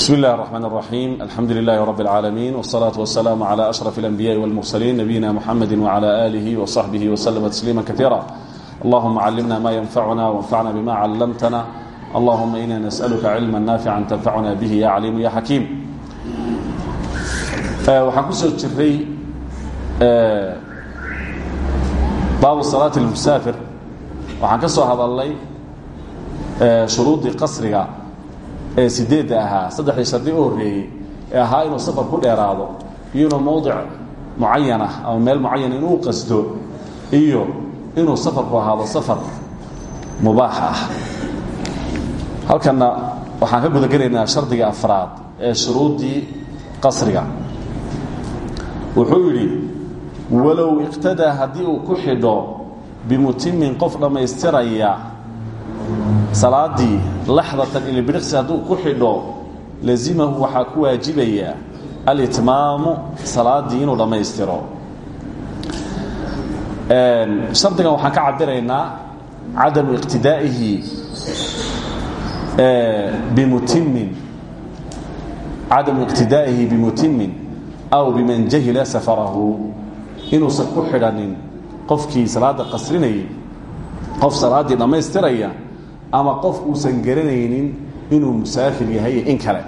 بسم الله الرحمن الرحيم الحمد لله رب العالمين والصلاة والسلام على أشرف الأنبياء والمرسلين نبينا محمد وعلى آله وصحبه وسلم تسليما كثيرا اللهم علمنا ما ينفعنا وانفعنا بما علمتنا اللهم إنا نسألك علما نافعا تنفعنا به يا عليم يا حكيم waxaan ku soo jiray baabu salaati اlmusaafir waxaan ka soo hadalnay shuruuddii qasriga ee sideedda ahaa saddexdii shardi u horreeyey ee ahaa inuu safar ku dheeraado iyo inuu mowdic mucayan ah ama meel mucayan inuu qasdo iyo inuu safarku ahaado safar mubaax ah. Waxaan ka gudagelaynaa shardiga afraad ee shuruuddii qasriga. Wuxuu yidhi walow iqtadaa haddii uu ku xidho bimutimin qof dhammaystiraya salaadii laxdatan ilbiriqsi hadduu ku xidho lazimahu waxaa ku waajibaya alitmaamu salaadii inuu dhammaystiro. Shardigan waxaan ka cabiraynaa cadamu iqtidaa'ihi bimutimin cadamu iqtidaa'ihi bimutimin aw biman jahila safarahu. Inuusan ku xidhanin qofkii salaada qasrinayay qof salaaddii dhammaystiraya ama qof uusan garanaynin inuu musaafir yahay in kale.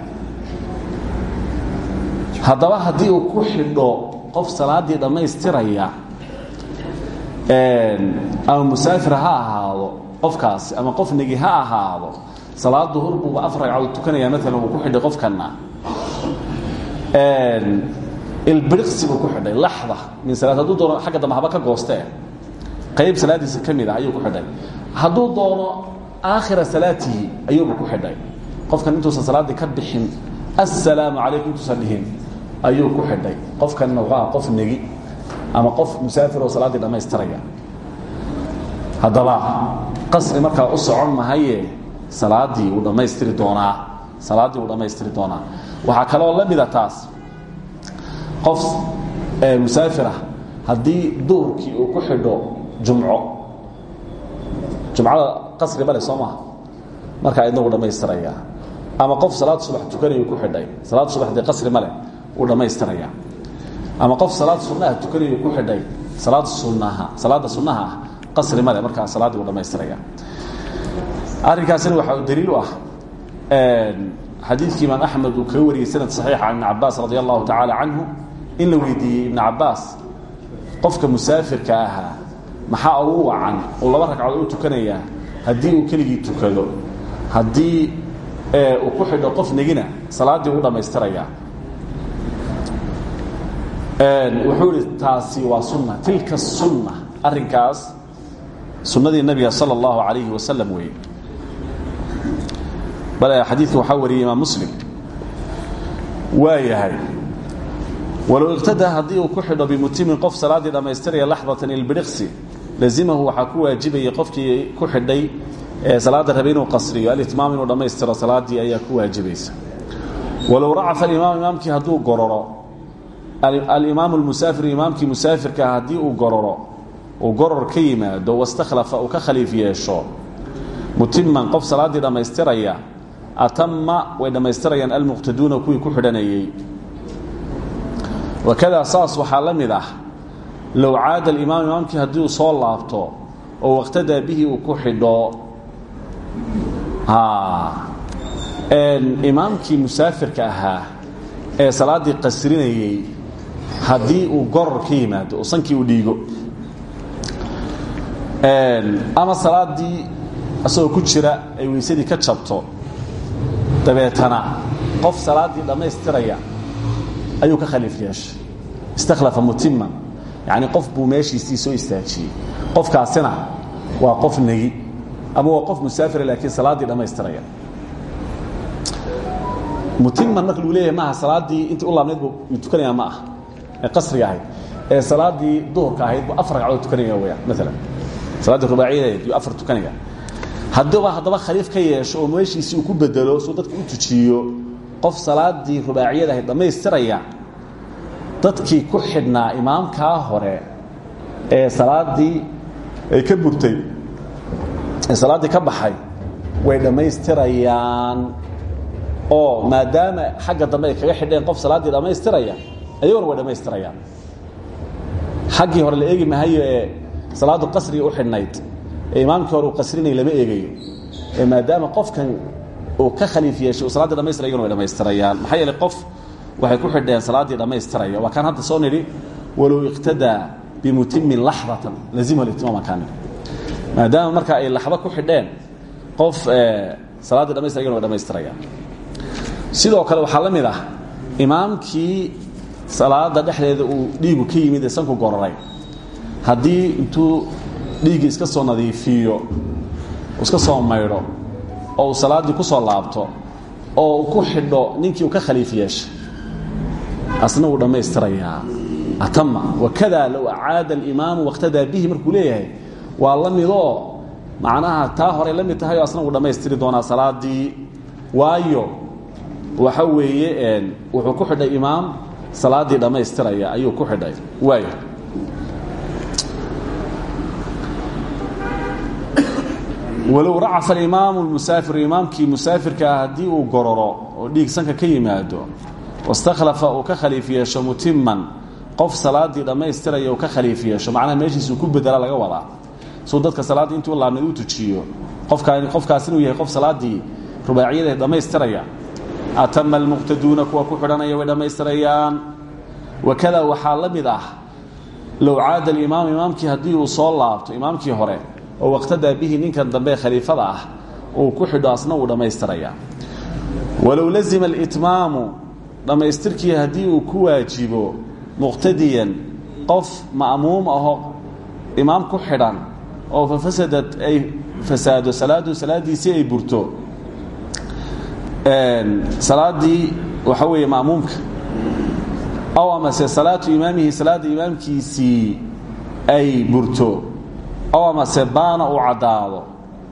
Haddaba haddii uu ku xidho qof salaaddii dhammaystiraya ama musaafir ha ahaado qofkaasi ama qof negi ha ahaado salaad duhur buuba afar ragcadood tukanaya maalan uu ku xidhay qofkanna ilbiriqsi buu ku xidhay laxda min salaad hadduu doono xagga dambe haba ka goostee qayb salaaddiisa ka mid ah ayuu ku xidhay. Hadduu doono aakhira salaatihi ayuuba ku xidhay. Qofkan intuusan salaaddii ka bixin assalaamu calaykum intuusan dhihin ku xidhay. Qofkanna wuxuu qof negi ama qof musaafir oo salaaddii dhammaystiraya. Haddaba qasri markaa u socon mahaye salaaddii uu dhammaystiri doonaa. Salaaddii uu dhammaystiri doonaa. Waxaa kaloo la mida taas. Qof musaafir ah haddii duhurkii uu ku xidho jumco jumcada qasri male soo maha markaa idna uu dhammaystiraya ama qof salaad subax tukanayuu ku xidhay. Salaad subax dee qasri male uu dhammaystiraya ama qof salaad sunnaha tukanayuu ku xidhay. Salaad sunnaha salaadda sunnaha ah qasri male markaa salaaddii uu dhammaystiraya arrinkaasina waxaa daliil u ah xadiidkii imaam axmed uu kaga wariyey sanad saxiixa can ibn cabaas radi allahu tacaala canhu in la weydiiyey ibn cabaas qofka musaafirka ahaa maxaa ugu wacan? Uu laba ragcadood u tukanayaa haddii uu keligii tukado haddii uu ku xidho qof negina salaaddii u dhammaystirayaa wuxuu taasi waa sunna tilka sunna arrinkaas sunnadii nabiga sala allahu calayhi wasalam weeye. Bale xadiidka waxaa wariyey imaam muslim. Waa yahay walow haddii uu ku xidho bimutimin qof salaaddii dhammaystiraya laxdatan ilbiriqsi lazimahu waxaa ku waajibaya qofkii ku xidhay ee salaadda rabe inuu qasriyo alitmaam inuu dhammaystiro salaaddii ayaa ku waajibaysa walow racafa alimaam imaamkii hadduu gororo alimaamu almusaafir imaamkii musaafirka haddii uu gororo uu goror ka yimaado wastakhlafa uu ka khaliif yeesho mutiman qof salaaddii dhammaystiraya atama way dhammaystirayaan almuqtaduuna kuwii ku xidhanayey wakadaa saas waxaa la low caada alimaam imaamkii haddii uu soo laabto oo waqtadaa bihi uu ku xidho imaamkii musaafirka ahaa ee salaaddii qasrinayey haddii uu goror ka yimaado oo sankii uu dhiigo ama salaaddii isagoo ku jira ay weysadii ka jabto dabeetana qof salaaddii dhammaystiraya ayuu ka khaliif istakhlafa mutiman yacni qof buu meeshiisii soo istaajiyey. Qofkaasina waa qof negi. Ama waa qof musaafira laakiin salaaddii dhammaystiraya. Mutiman marka lagu leeyahay maaha salaaddii intii u laabnayd buu tukanayaa ma ah ee qasriga ahayd. Ee salaaddii duhurka ahayd buu afar ragcadood tukanaya weyaan maalan salaaddii rubaaciyadeed yuu afar tukanaya haddiiba haddaba khaliif ka yeesho oo meeshiisii uu ku bedelo suu dadka u tujiyo qof salaaddii rubaaciyada ahayd dhammaystiraya dadkii ku xidhnaa imaamkaa hore ee salaaddii ay ka burtay ee salaaddii ka baxay way dhammaystirayaan. Oo maadaama xagga dambe ay kaga xidheen qof salaaddii dhammaystiraya ayaguna way dhammaystirayaan. Xaggii hore la eegi mahayo ee salaaddu qasriga u xidhnayd ee hore qasrinay lama eegayo ee maadaama qofkan uu ka khaliif yeeshay uu saladdii dhamaystira ayaguna way dhammaystirayaan. Maxaa qof waxay ku xidheen salaaddii dhammaystiraya waa kaan hadda soo nidhi walow iqtadaa bimutimin laxdatan lazimahu litimam kaan nidhi maadaama marka ay laxdo ku xidheen qof salaaddii dhamaystir ayaguna way dhammaystirayaan sidoo kale waxaa la mid ah imaamkii salaada dhexdeeda uu dhiigu ka yimid ee sanku gororay haddii intuu dhiiggii iska soo nadiifiyo iska soo maydho oo uu salaaddii ku soo laabto oo uu ku xidho ninkii uu ka khaliif yeeshay asna wuu dhammaystirayaa. Atama wakada low acaada alimaamu waاqtadaa bihi markuu leeyahay waa macnaha taa horay la asna wuu dhammaystiri doonaa salaaddii. Waayo waxa weeye wuxuu ku xidhay imaam salaaddii dhammaystiraya ayuu ku xidhay. Waayo. Walow racafa alimaamu lmusaafiru imaamkii musaafirka ah haddii uu gororo oo dhiig sanka ka yimaado wastakhlafa uu ka khaliif yeesho mutiman qof salaaddii dhammaystiraya uu ka khaliif yeesho macnaha meeshiisuu ku bedela laga wadaa suu dadka salaaddii intuu laabnayd u tujiyo qofkaa qofkaas inuu yahay qof salaaddii rubaaciyada dhammaystiraya atama almuqtaduuna kuwa ku xidhanaya way dhammaystirayaan wakada waxaa la mid ah low caada alimaam imaamkii uu soo laabto imaamkii hore oo waqtadaa bihi ninkan dambe khaliifada ah uu ku xidho asna uu dhammaystiraya walow lazima alitmaamu dhammaystirkii haddii uu ku waajibo muqtadiyan qof ma'muum aho imaam ku xidhan oo fafasadad ay fasaado salaadu salaadiisii ay burto salaadii waxa weeye ma'muumka. Aw amase salaatu imaamihi salaada imaamkiisii ay burto aw amase baana uu caddaado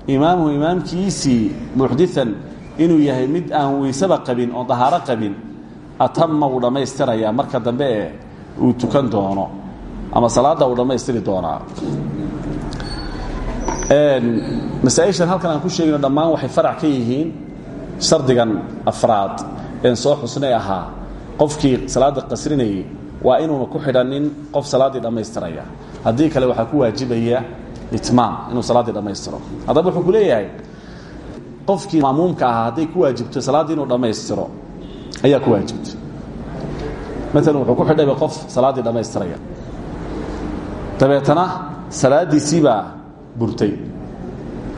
imaamuhu imaamkiisii muxdian inuu yahay mid aan weysaba qabin oon dahaaro qabin atama wuu dhammaystirayaa marka dambe ee uu tukan doono ama salaadda uu dhammaystiri doonaa. Masaaishan halkan aan ku sheegino dhammaan waxay farac ka yihiin shardigan afraad een soo xusnay ahaa. Qofkii salaadda qasrinayay waa inuuna ku xidhanin qof salaaddii dhammaystiraya haddii kale waxaa ku waajibaya itmaam inuu salaaddii dhammaystiro haddaba wuxuu ku leeyahay qofkii maamuumka ahaa hadday ku waajibto salaaddii inuu dhammaystiro ayaa ku waajibtay maalan wuxuu ku xidhayba qof salaaddii dhammaystiraya dabeetana salaaddiisii baa burtay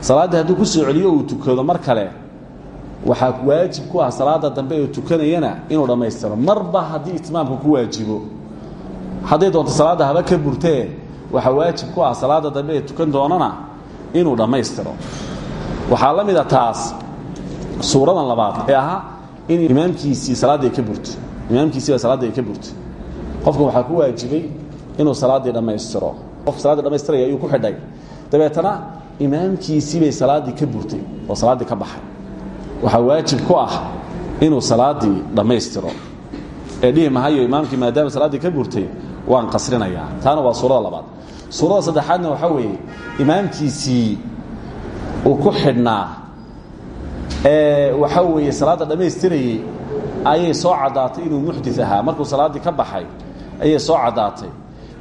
salaaddii hadduu ku soo celiyo tukado mar kale waxaa waajib ku ah salaada dambe ee tukanayana inuu dhammaystiro marba haddii itmaamka ku waajibo hadday doonto salaadda haba ka burtee waxaa waajib ku ah salaada dambe ee tukan doonana inuu dhammaystiro waxaa la mida taas suuradan labaad ee ahaa in imaamkiisii salaaddii ka burto imaamkiisiiba salaaddii ka burto qofka waxaa ku waajibay inuu salaaddii dhammaystiro qof salaaddii dhammaystiraya ayuu ku xidhay. Dabeetana imaamkiisiibay salaaddii ka burtay oo salaaddii ka baxay. Waxaa waajib ku ah inuu salaaddii dhammaystiro ee dhihi mahayo imaamkii maadaama salaaddii ka burtay waan qasrinayaa taana waa suurada labaad. Suurada saddexaadna waxaa weeye imaamkiisii uu ku xidhnaa waxaa weeye salaadda dhammaystirayey ayay soo caddaatay inuu muxdi ahaa. Markuu salaaddii ka baxay ayay soo caddaatay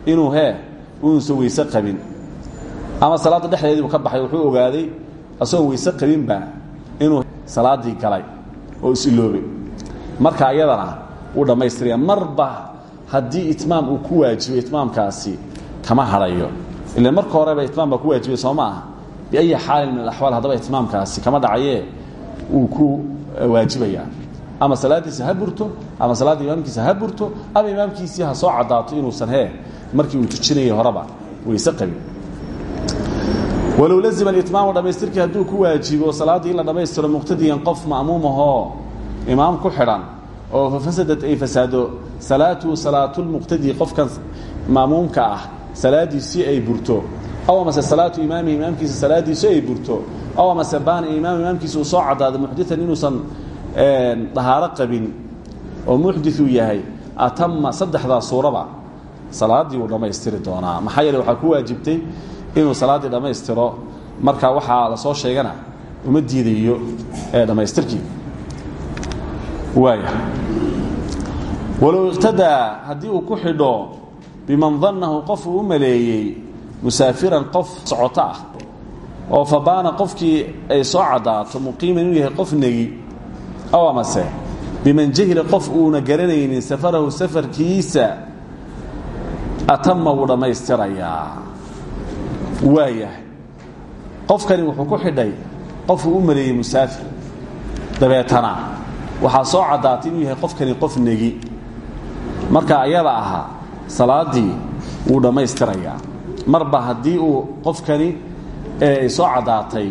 inuu hee uunuusan weyse qabin. Ama salaadda dhexdeediibuu ka baxay wuxuu ogaaday asagoon weyse qabinba inuu salaaddii galay oo is-iloobay marka iyadana wuu dhammaystiraya marba haddii itmaam uu ku waajibay itmaamkaasi kama hadhayo ila marka horeba itmaam baa ku waajibay soo ma aha. Biayi xaalin min alaxwaal haddaba itmaamkaasi kama dhacayee wuu ku waajibayaa ama salaaddiisa ha burto ama salaadda imaamkiisa ha burto ama imaamkiisii ha soo caddaato inuusan hee. Markii uu tujinayay horeba weyse qabin walow lazima alitmaamu dhammaystirkii hadduu ku waajibo salaaddii in la dhammaystiro muqtadiyan qof ma'muum ahoo imaam ku xidhan oo fafasadad ay fasaado salaatuhu salaatulmuqtadi qofkan ma'muumka ah salaadiisii ay burto. Aw amase salaatu imaamihi imaamkiisa salaadiisu ay burto aw amase baana imaam imaamkiisa uu soo caddaado muxdian inuusan dahaaro qabin oo muxdiuu yahay atama saddexdaa suuraba salaaddii wuu dhammaystiri doonaa maxaa yeele waxaa ku waajibtay inuu salaaddii dhammaystiro marka waxaa la soo sheegana uma diidayo ee dhammaystirkii waaya walow iqtadaa haddii uu ku xidho biman dannahu qof uu u maleeyey musaafiran oo fabaana qofkii ay soo caddaato muqiiman inuu yahay qof negi. Aw amase biman jahila qof uuna garanaynin safarahu safarkiisa atama wuu dhammaystirayaa. Waayahay qofkani wuxuu ku xidhay qof uu u maleeyey musaafir. Dabeetana waxaa soo caddaatay inuu yahay qofkani qof negi. Marka ayada ahaa salaaddii wuu dhammaystirayaa. Marba haddii uu qofkani soo caddaatay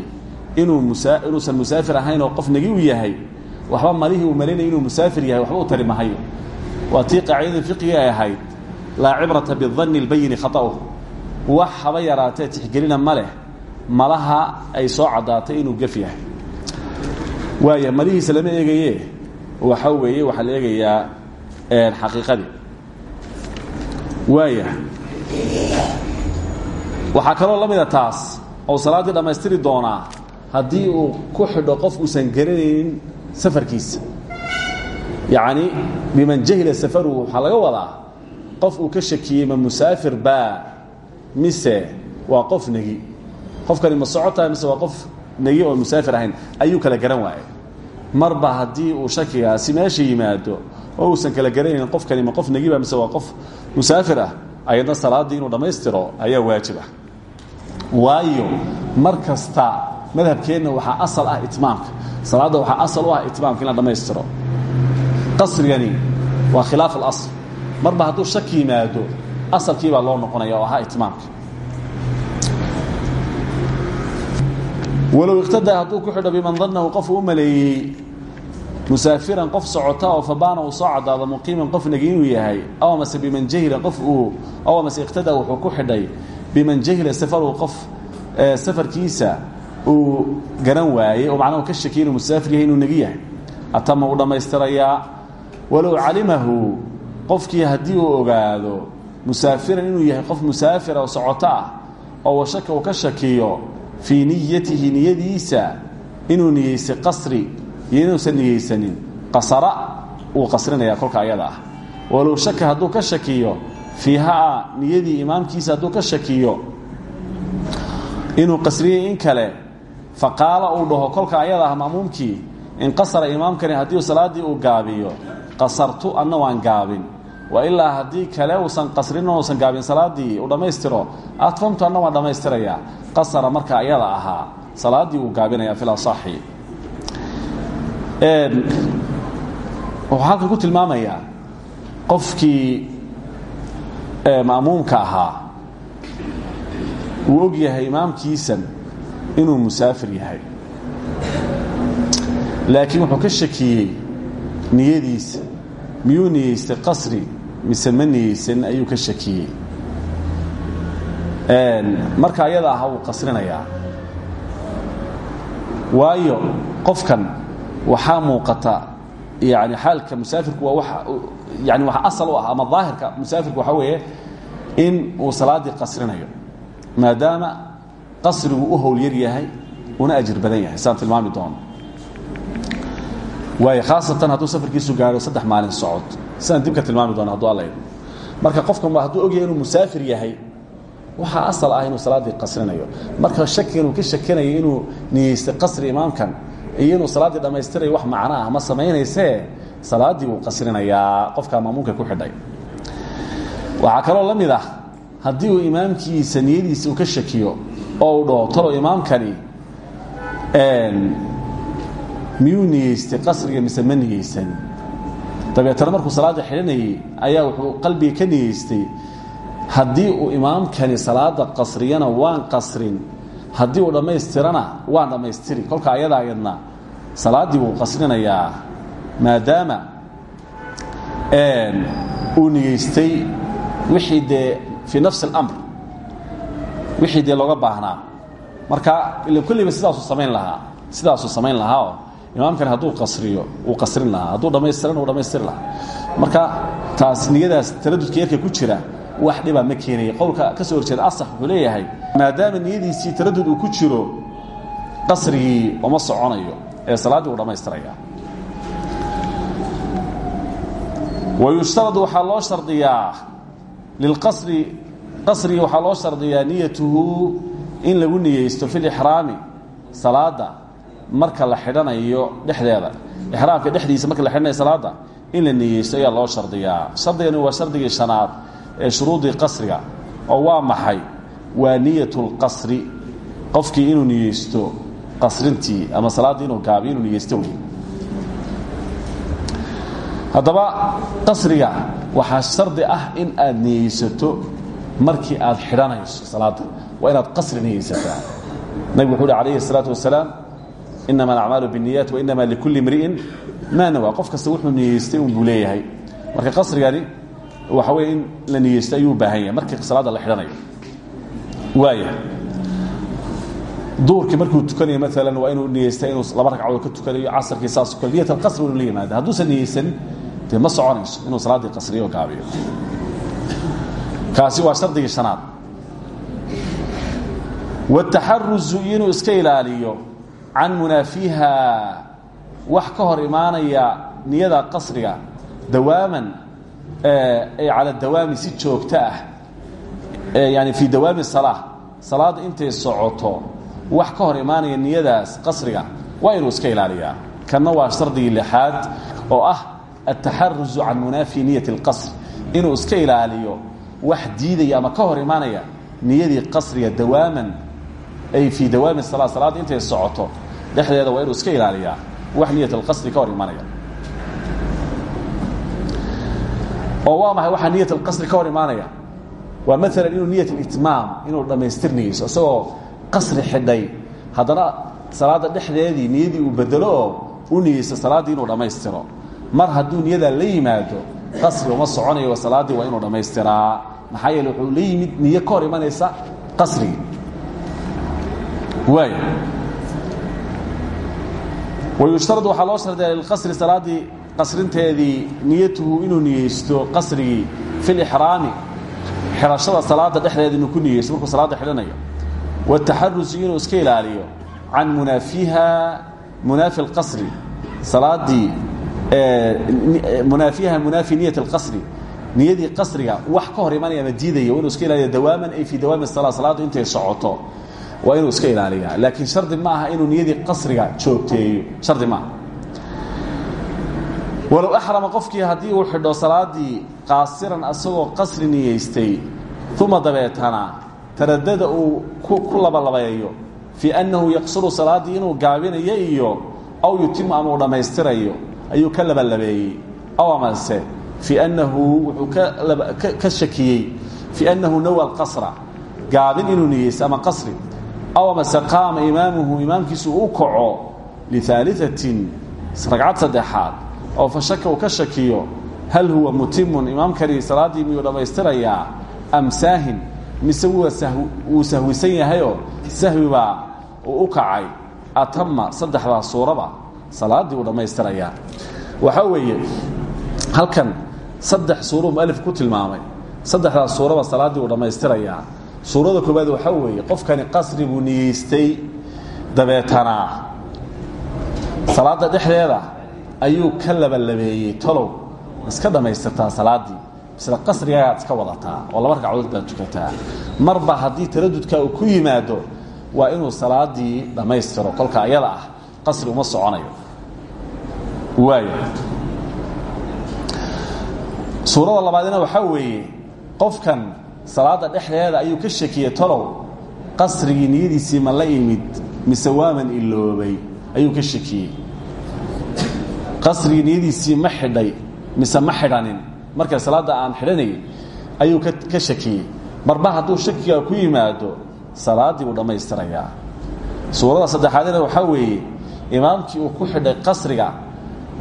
inuu inuusan musaafir ahayn oo qof negi u yahay waxba malihii uu malaynaya inuu musaafir yahay waxba u tari mahayo. Waa tii qaacidada fiqiga ay ahayd laa cibrata bidanni اlbayini khata'uh wax haba yaraatee tixgelina ma leh malaha ay soo caddaatay inuu gef yahay. Waaya malihiisa lama eegaye waxa weeye waxaa la eegayaa xaqiiqadii. Waaya waxaa kaloo la mida taas oo salaaddii dhammaystiri doonaa haddii uu ku xidho qof uusan garanaynin safarkiisa. Yacni biman jahila safaruhu waxaa laga qof uu ka shakiyey ma musaafir baa mise waa qof negi? Ma socotahay mise waa qof negi musaafir ahayn? Ayuu kala garan waayay marba haddii uu shakigaasi meesha yimaado oo uusan kala garanayn qofkani ma qof negiba mise waa musaafir ah ayadna salaaddii inuu dhammaystiro ayaa waajib ah waayo mar kasta madhabkeenna asal ah itmaamka. Salaadda waxaa asal u ah itmaamka in la dhammaystiro qasrigani waa khilaaf alasl marba hadduu shaki yimaado asalkii baa loo noqonaya oo itmaamka. Walow iqtadaa hadduu ku xidho biman dannahu qofuu u maleeyey musaafiran qof socota oo fabaana uu soo caddaado muqiiman qof inuu yahay aw amase biman jahila qof uu aw amase iqtadaa wuxuu ku xidhay biman jahila safaruhu qof safarkiisa uu garan waayey oo macnahu ka shakiy inuu musaafir yahay inuu negi yahay. Atama uu dhammaystirayaa walow calimahu qofkii haddii uu ogaado musaafiran inuu yahay qof musaafira oo socoto ah oo washaka uu ka shakiyo fii niyatihi niyadiisa inuu niyeystay qasri iyo inuusan niyeysanin qasara wuu qasrinaya kolka ayada ah. Walow shaka hadduu ka shakiyo fiihaa niyadii imaamkiisa hadduu ka shakiyo inuu qasriyey in kale faqaala uu dhaho kolka ayada ah ma'muumkii in qasara imaamkani haddii salaaddii uu gaabiyo qasartu anna waan gaabin. Wa ilaa haddii kale uusan qasrin uusan gaabin salaaddii uu dhammaystiro atmamtu anna waan dhammaystirayaa qasara marka ayada ahaa salaaddii uu gaabinaya fil asaxi wuxuu halkan ku tilmaamayaa qofkii ma'muumka ahaa uu og yahay imaamkiisan inuu musaafir yahay. Laakiin wuxuu ka shakiyey niyadiisa. Miyuu qasri mise ayuu ka shakiyey. Marka ayada aha wuu qasrinayaa. Waayo qofkan waxaa muuqata yani xaalka musaafirku waa wa yani waxa asal u ah ama daahirka musaafirku waxaa weeye in uu salaaddii qasrinayo maadaama qasrigu u howl yar yahay una ajir badan yahay. Saan tilmaami doono waayo khaasatan hadduu safarkiisu gaadho saddex maalin socod. Sidaan dib ka tilmaami doono hadduu alla marka qofkan hadduu ogyahay inuu musaafir yahay waxaa asal ah inuu salaaddii qasrinayo. Marka shakigan uu ka shakinayo inuu niyeystay qasri imaamkan iyo inuu salaaddii dhammaystirayo wax macno ah ma samaynaysee salaaddii wuu qasrinayaa qofkaa maamuumka ku xidhay. Waxaa kaloo la mid ah haddii uu imaamkiisa niyadiisa uu ka shakiyo oo uu dhaho talo imaamkani miyuu niyeystay qasriga mise ma niyeysan markuu salaadda xidhanayay ayaa wuxuu qalbiga ka niyeystay haddii uu imaamkani salaada qasriyana waan qasrin haddii uu dhammaystirana waan dhammaystiri kolka ayada ayadna salaaddii wuu qasrinayaa maadaama uu niyeystay wixii dee fii nafsi اlamr wixii dee looga baahnaa. Marka ila kulliba sidaasuu samayn lahaa sidaasuu samayn lahaa oo imaamkani hadduu qasriyo wuu qasrin lahaa. Hadduu dhammaystirana wuu dhammaystiri lahaa. Marka taas niyadaas taradudka yarka ku jira wax dhibaa ma keenaya qowlka ka soo horjeeda asax wuxuu leeyahay maadaama niyadiisii taradud uu ku jiro qasrigii uma soconayo ee salaaddii uu dhammaystiraya wayushtarad waxaa loo shardiyaa lilqasri qasriga waxaa loo shardiyaa niyatuhu in lagu niyeysto fi lixraami salaada marka la xidhanayo dhexdeeda ixraamka dhexdiisa marka la xidhanayo salaada in la niyeysto ayaa loo shardiyaa shardigani waa shardigii shanaad ee shuruudii qasriga oo waa maxay waa niyat lqasri qofkii inuu niyeysto qasrintii ama salaaddii inuu gaabiyo inuu haddaba qasriga waxaa shardi ah in aad niyeysato markii aad xidhanayso salaadda waa inaad qasri niyeysataa nabigu wuxuu uhi alayhi الsalaaةu wasalaam inama alacmaalu biالniyaat wainama likulli imri'in maa nawaa qof kasta wuxuu niyeystay un buu leeyahay marka qasrigani waxa weye in la niyeysto ayuu u baahan yahay markii salaadda la xidhanayo waaya duurkii markuu tukanayo maalan waa inuu niyeysta inuu laba ragcadood ka tukanayo casarkii saas o kale niyat alqasri inu la yimaada hadduusan niyeysanin dee ma soconayso inuu salaaddii qasriyo o gaabiyo. Kaasi waa shardigii shanaad. Wataxaruzu inuu iska ilaaliyo can munaafiha wax ka hor imaanaya niyada qasriga dawaaman ay cala dawaami si joogto ah yani fii dawaami salaa salaadda intay socoto wax ka hor imaanaya niyadaas qasriga waa inuu iska ilaaliyaa. Kanna waa shardigii lixaad oo ah ataxaruzu can munaafi niyati اlqasr inuu iska ilaaliyo wax diidaya ama ka hor imaanaya niyadii qasriga dawaaman ay fii dawaami sala salaadda intay socoto dhexdeeda waa inuu iska ilaaliyaa wax niyat alqasri ka hor imaanaya oo waa maxay waxaa niyat alqasri ka hor imaanaya waa maalan inuu niyat alitmaam inuu dhammaystirnayso isagoo qasri xidhay haddana salaadda dhexdeedii niyadii uu bedelo oo u niyeysto salaaddii inuu dhammaystiro mar hadduu niyadaa la yimaado qasri uma soconayo salaaddii waa inuu dhammaystiraa. Maxaa yeele la yimid niyo ka imanaysa qasrigii. Waay wayushtarad waxaa loo shardiyaa lilqasri salaaddii qasrinteedii inuu niyeysto qasrigii fi lixraami xidhashada salaada dhexdeeda inuu ku niyeysto markuu salaadda xidhanayo. Wataxarusi inuu iska ilaaliyo. Can munaafiha munaafi اlqasri salaaddii munaafiyaha munaafi niyat اlqasri niyadii qasriga wax ka hor imanaya ma diidaya inuu iska ilaaliya dawaaman ay fii dawaami sala salaaddu intay socoto waa inuu iska ilaaliya laakiin shardi ma aha inuu niyadii qasriga joogteeyo shardi maaha walow axrama qofkii haddii uu xidho salaadii qaasiran asagoo qasri niyaystay uma dabeetana taradada uu ku labalabeeyo fii annahu yaqsuru salaadii inuu gaabinayo iyo aw yutimu ama uu dhammaystirayo ayuu ka labalabeeyey aw amase fii annahu wuxuu ka shakiyey fii annahu nawa alqasra gaabin inuu niyeysto ama qasri. Aw amase qaama imaamuhu imaamkiisu u kaco liaaliatin ragcad saddexaad oo fa shaka uu ka hal huwa mutimun imaamkani salaaddii miyuu dhammaystirayaa am saahin mise wuu sahwisan yahayoo sahwi baa u kacay. Atama saddexdaa suuraba salaaddii uu dhammaystirayaa. Waxaa weeye halkan saddex suuruu mualif ku tilmaamay. Saddexdaas suuraba salaaddii uu dhammaystirayaa. Suurada koobaad waxaa weeye qofkani qasri buu niyeystay dabeetana. Salaadda dhexdeeda ayuu ka labalabeeyey talow iska dhammaystirtaa salaaddii misle qasrigaagaad iska wadataa oo laba ragcadood baad tukataa marba haddii taradudkaa uu ku yimaado waa inuu salaaddii dhammaystiro kolka ayada ah qasri uma soconayo suurada labaadina waxaa weeye qofkan salaadda dhexdeeda ayuu ka shakiyey talow qasrigii niyadiisii ma la imid mise waaman iloobay ayuu ka shakiyey qasrigii niyadiisii ma xidhay mise ma xidhanin marka salaadda aan xidhanayay ayuu ka shakiyey marba hadduu shakigaa ku yimaado salaaddii buu dhammaystirayaa. Suurada saddexaadina waxaa weeye imaamkii uu ku xidhay qasriga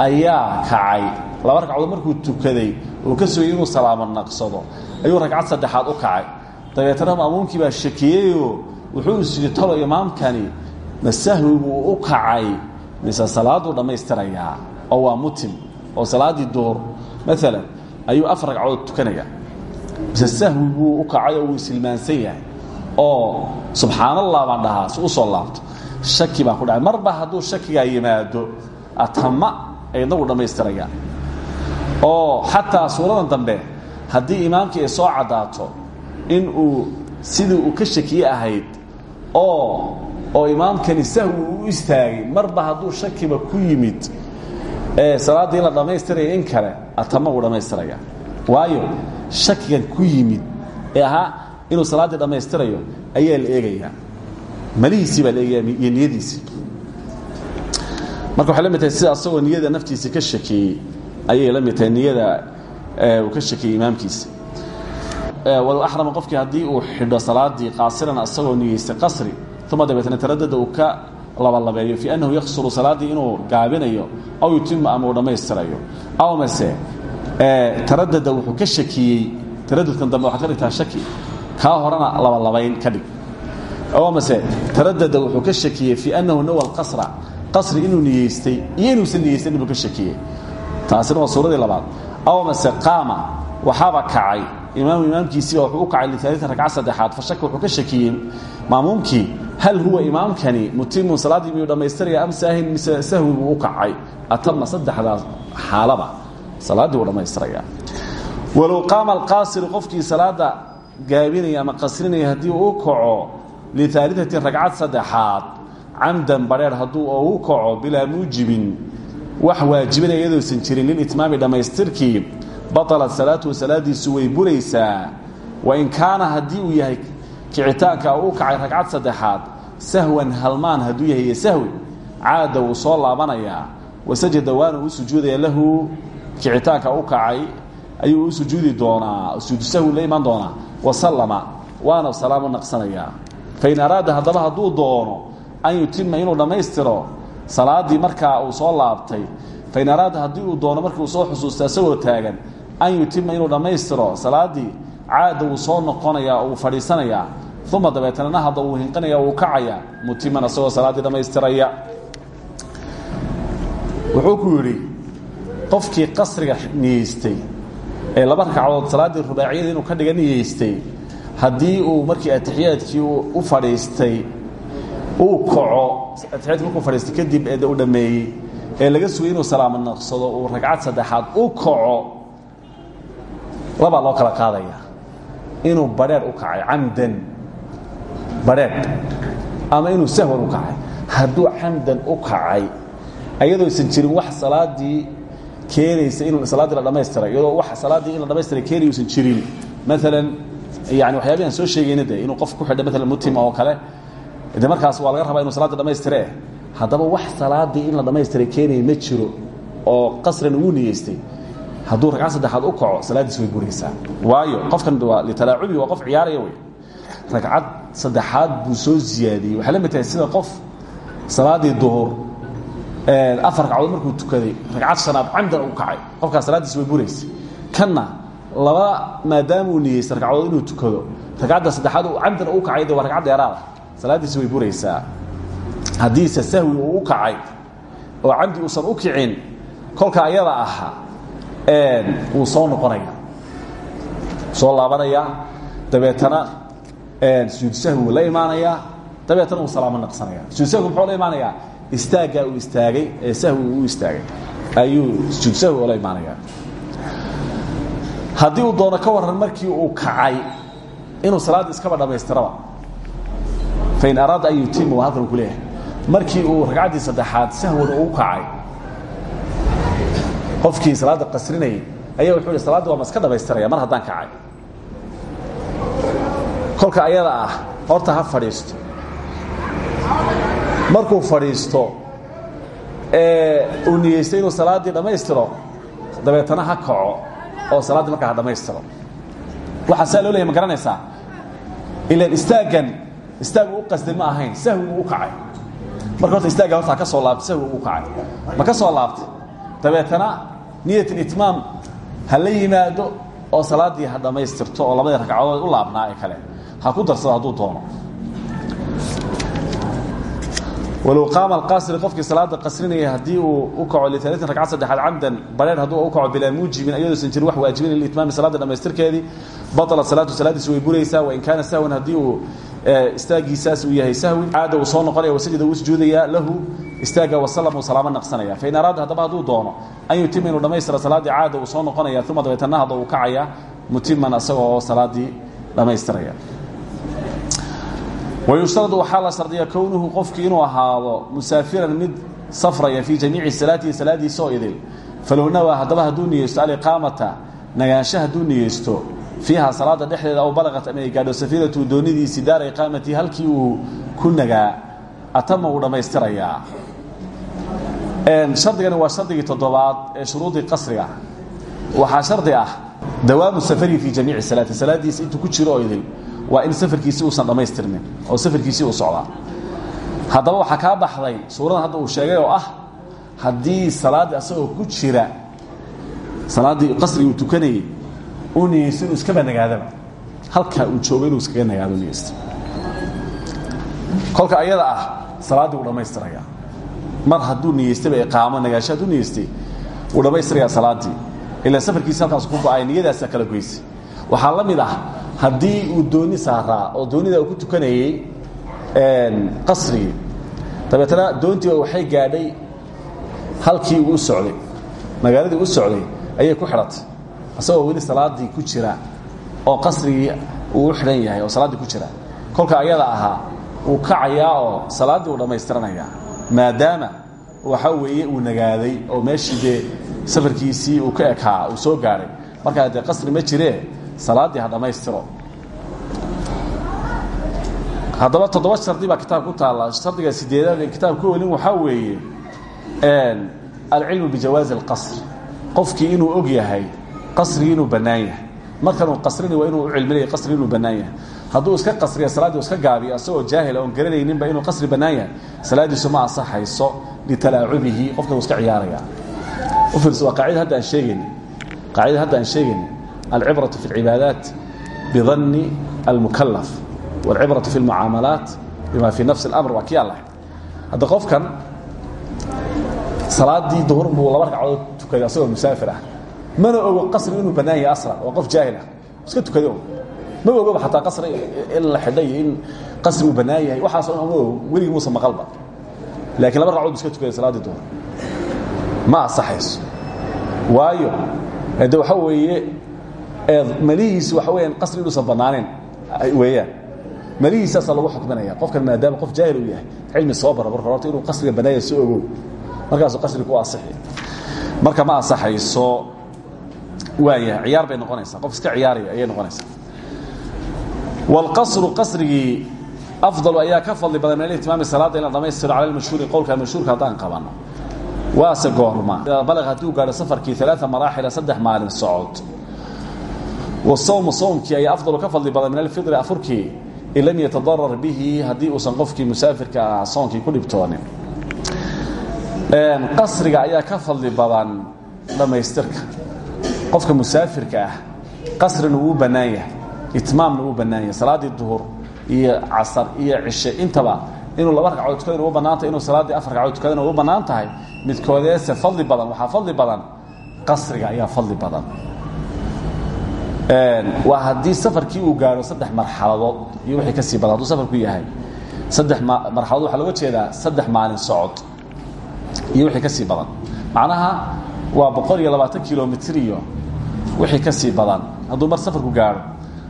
ayaa kacay. Laba ragcadood markuu tukaday uu ka sooyey inuu salaamo naqsado. Ayuu ragcad saddexaad u kacay. Dabeetana ma'muumkii baa shakiyeyoo wuxuu is yidhi imaamkani ma sahwi buu u kacay? Mise salaadduu dhammaystirayaa? Oo waa mutim. Oo salaaddii duur. Maalan ayuu afar ragcadood tukanaya. Mise sahwi u kacay oo wuu yahay? Oo subxaanallah baan dhahaa si u soo laabto. Shaki baa ku dhacay. Marba hadduu shakigaa yimaado atama ay inagu dhammaystirayaan oo xataa suuradan dambe haddii imaamkii ay soo caddaato in uu sidii uu ka shakiye ahayd oo oo imaamkani sahwi u istaagay marba hadduu shakiba ku yimid salaaddii in la dhammaystiraya in kale atama uu dhammaystiraya waayo shakigan ku yimid ee ahaa inuu salaaddii dhammaystirayo ayaa la eegayaa. Malihiisii la eegaya iyo niyadiisii marka waxay la mid tahay sida asagoo niyada naftiisa ka shakeeyey ayay la mid tahay niyada uu ka shakeeyey imaamkiisa. Walaxrama qofkii haddii uu xidho salaadii qaasiran asagoo niyeystay qasri uma dabeetna taradada uu ka labalabeeyo fii annahu yaksuru salaaddii inuu gaabinayo aw yutima ama uu dhammaystirayo. Aw mase taradada wuxuu ka shakiyey taradudkan dambe waxaad ka dhigtaa shaki kaa horena labalabayn ka dhig. Aw mase taradada wuxuu ka shakiyey fii annahu nawa alqasra qasri inuu niyeystay iyo inuusan niyeysan inuu ka shakiyey. Taasina waa suuradii labaad. Aw mase waxaaba kacay. Imaamu imaamkiisiiba wuxuu kacay liaalian ragca saddexaad fa wuxuu ka shakiyey maamuumkii hal huwa imaamkani mutimun salaaddii miyuu dhammaystiraya am saahin mise sahwi buu kacay? Atama saddexdaas xaalaba salaaddii wuu dhammaystiraya walow qaama alqaasiru qofkii salaada gaabinaya ama qasrinaya haddii uu kaco liaaliatin ragcad saddexaad camdan badheer hadduu oo u kaco bilaa muujibin wax waajibinaya iyadoosan jirin lilitmaami dhammaystirkii batalat salaatuhu salaadiisu way buraysaa. Wain kaana haddii uu yahay kicitaanka u kacay ragcad saddexaad sahwan halmaan hadduu yahay iyo sahwi caada wuu soo laabanayaa wasajada waana u sujuudaya lahu kicitaanka u kacay ayuu u sujuudi doonaa sujuudu sahwi la iman doonaa. Wasallama waana salaamo naqsanayaa fain araada haddaba hadduu doono an yutima inuu dhammaystiro salaadii markaa uu soo laabtay. Fain araada haddii uu doono markii uu soo xusuusta isagoo taagan an yutima inuu dhammaystiro salaadii caada wuu soo noqonayaa uu fadhiisanayaa uma dabeetana nahada wuu hinqanaya wuu kacaya mutiman isagoo salaaddii dhammaystiraya. Wuxuu ku yidhi qofkii qasriga niyeystay ee laba ragcadood salaaddii rubaaciyada inuu ka dhiga niyeystay haddii uu markii atixiyaadkii u fadhiistay uu kaco atixiyaadkii markuu fadhiistay kadib ee u dhammeeyey ee laga sugay inuu salaamo naqsado uu ragcad saddexaad u kaco labaa loo kala qaadaya. Inuu badheer u kacay camdan badheer ama inuu sahwan u kacay. Hadduu camdan u kacay ayadooysan jirin wax salaadii keenaysa in salaaddii la dhamaystiray iyadoo wax salaaddii in la dhamaystiray keenay usan jirin. Maalan yani waxyaabihi aan soo sheegayna de inuu qof ku xidha maalan mutima oo kale de markaas waa laga rabaa inu salaadda dhamaystire haddaba wax salaaddii in la dhamaystiray keenaya ma jiro oo qasran ugu niyeystay hadduu ragcad saddexaad u kaco salaaddiis way buraysaa waayo qofkan waa litalaacubi waa qof ciyaaraya wey ragcad saddexaad buu soo ziyaadiyey. Waxay la mid tahay sida qof salaaddii duhur afar ragcadood markuu tukaday ragcad shanaad camdan u kacay qofkaas salaaddiis way buraysa kanna laba maadaama uu niyeystay ragcadood inuu tukado ragcadda saddexaad uu camdan u kacay de waa ragcad dheeraada salaaddiisi way buraysaa. Haddiise sahwi uu u kacay oo camdi uusan u kicin kolka ayada ahaa wuu soo noqonaya. Soo laabanaya dabeetana sujuud sahwi wuu la imaanayaa dabeetana wuu salaamo naqsanaya. Sujuud sahwi muxuu la imaanayaa istaaggaa uu istaagay ee sahwi uu istaagay. Ayuu sujuud sahwi ula imaanaya. Haddii uu doono ka warran markii uu kacay inuu salaadda iskaba dhammaystiraba fain araada an yutima waa halkan ku leeyahay. Markii uu ragcaddii saddexaad sahwada uu kacay qofkii salaadda qasrinayay ayaa wuxuu hi salaadda waa ma iska dhamaystiraya mar haddaan kacay. Kolka ayada ah horta ha fadhiisto. Markuu fadhiisto uu niyeystay inuu salaaddii dhammaystiro dabeetana ha kaco oo salaaddii markaa ha dhammaystiro. Waxaa saa loo leeyahy ma garanaysaa? Ilaan istaaggan istaagu u qasday ma ahayn sahwigu u kacay. Marka horta istaagga horta ha ka soo laabtay sahwigu u kacay. Ma ka soo laabtay? Dabeetana niyat litmaam ha la yimaado oo salaaddii ha dhammaystirto oo labadii ragcadood u laabnaa ee kale. Ha ku darsado hadduu doono. Walow qaama alqaasiri qofkii salaada qasrinaya haddii uu u kaco lialaatin ragcad saddexaad camdan bareer hadduu u kaco bilaa muujibin iyadoosan jirin wax waajibin lilitmaami salaada dhammaystirkeedii batalat salaatu salaadiisi way buraysaa wain kaana sahwan haddii uu istaagiisaas uu yahay sahwi. Caada uu soo noqonaya wasajida uu sujuudaya lahu istaaga wasalam uu salaamo naqsanaya. Fain araada haddaba hadduu doono an yutima inuu dhammaystira salaaddii caada uu soo noqonaya uma dabeetana hadda uu kacaya mutiman asagoo salaaddii dhammaystiraya wayushtaradu waxaa la shardiya kownuhu qofkii inuu ahaado musaafiran mid safraya fii jamiici salaatihi salaadiisa oo idil falow nawaa haddaba hadduu niyeysto aliqaamata nagaansha fiiha salaada dhexdeeda aw balaqat ama ay gaadho safiiratu doonidiisii daara iqaamatihi halkii uu ku nagaa atama uu dhammaystirayaa. Shardigani waa shardigii toddobaad ee shuruudii qasriga. Waxaa shardi ah dawaamu safari fii jamiici salaati salaadiisa intuu ku jiro oo idil waa in safarkiisii uusan dhammaystirmin oo safarkiisii uu socdaa. Haddaba waxaa kaa baxday suuradan hadda uu sheegay oo ah haddii salaaddii asagoo ku jira salaaddii qasrigi uu tukanayey uu niyeysto inuu iskaba nagaadaba halkaa uu joogo inuu iskaga nagaado niyeysto. Kolka ayada ah salaaddii uu dhammaystirayaa. Mar hadduu niyeystayba iqaamo nagaasho hadduu niyeystay wuu dhammaystirayaa salaaddii ilaa safarkiisi halkaas ku go'ay niyadaasa kala goysay waxaa la mid ah haddii uu dooni saaraa oo doonida uu ku tukanayey qasrigii dabeetana doontiiba waxay gaadhay halkii uu u socday magaaladii u socday ayay ku xidhatay isagoo weli salaaddii ku jira oo qasrigii uu xidhan yahay oo salaaddii ku jira kolka ayada ahaa wuu kacayaa oo salaaddii uu dhammaystiranayaa maadaama waxa weeye uu nagaaday oo meeshii dee safarkiisii uu ka ekaa uu soo gaadhay markaa dee qasri ma jiree salaaddii ha dhammaystiro. Haddaba toddoba shardi baa kitaab ku taalla shardiga sideedaad ee kitaab ku welin waxaa weeye alcilmu bijawaazi اlqasr qofkii inuu og yahay qasrigi inuu bannaan yahay. Markanuu waa inuu u cilminaya qasri inuu bannaan iska qasriya salaaddii iska gaabiya asagoo jaahila ah, oon garanayninba inuu qasri bannaan yahay salaaddiisu ma asaxayso litalaacubihi qofkan iska ciyaarayaa u fiirso waa qaacida aan sheegayna qaacida hadda aan sheegayna alcibratu fi alcibaadaat bidanni almukalaf walcibratu fi almucaamalaat bima fii nafsi alamr waa kii allah. Hadda qofkan salaaddii duhur buu laba ragcadood tukaday musaafir ah mana ogo qasri inuu bannaan yahay asra waa qof jaahil ah. Iska tukaday ma ogoba xataa qasri in la xidhay iyo in qasri uu bannaan yahay. Waxaasoo dhan ma ogo weligii muusa maqalba laakiin laba ragcadood bu iska tukaday salaaddii duhur ma asaxayso waayo de waxa weeye malihiisi waxa weyaan qasri inuusan bannaaneen weeyaan. Malihiisaasaa lagu xukminaya qofkan maadaama qof jaahil uu yahay. Cilmi soo bara marka horta inuu qasriga bannaanya soo ogow. Markaasuu qasri ku asixi marka ma asaxayso waaya ciyaar bay noqonaysaa. Qof iska ciyaaraya ayay noqonaysaa. Wاlqasru qasrigii afdalu ayaa ka fadli badan min ihtimaami salaada in la dhamaystiro cala lmashhuuri qowlka mashhuurka haddaan qabano waase goorma. Balaq hadduu gaadho safarkii alaa maraaxila saddex maalin socod. Wasawmu sawmkii ayaa afdalu ka fadli badan min alfidri afurkii in lam yatadarar bihi haddii uusan qofkii musaafirka ah soonkii ku dhibtoonin. Qasriga ayaa ka fadli badan dhammaystirka qofka musaafirka ah qasrina wuu bannaan yahay itmaamna wuu bannaan yahay salaaddii duhur iyo casar iyo cishe intaba inuu laba ragcadood tukadana u bannaan tahay inuu salaaddii afar ragcadood tukadana u bannaan tahay midkoodeese fadli badan waxaa fadli badan qasriga ayaa fadli badan. Waa haddii safarkii uu gaadho saddex marxaladood iyo wixii ka sii badan hadduu safarku yahay saddex marxaladood waxaa looga jeedaa saddex maalin socod iyo wixii ka sii badan. Macnaha waa boqol iyo labaatan kilomitr iyo wixii ka sii badan. Hadduu mar safarku gaadho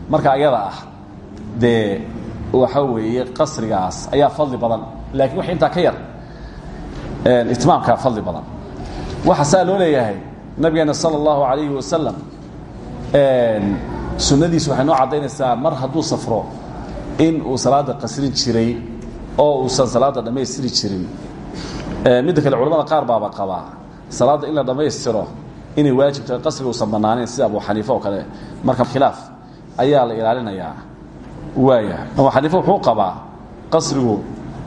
marka ayada ah dee waxa weeye qasrigaas ayaa fadli badan laakiin wix intaa ka yar itmaamkaa fadli badan. Waxa saa loo leeyahay nabigeena sala allahu calayhi wasalam sunnadiisu waxay noo caddaynaysaa mar hadduu safro in uu salaada qasrin jiray oo uusan salaada dhammaystiri jirin. Midda kale culamada qaar baaba qabaa salaadda in la dhammaystiro inay waajib tahay qasriga uusan bannaanayn sida abu xaniife oo kale. Marka khilaaf ayaa la ilaalinayaa waaya. Abu xaniife wuxuu qabaa qasrigu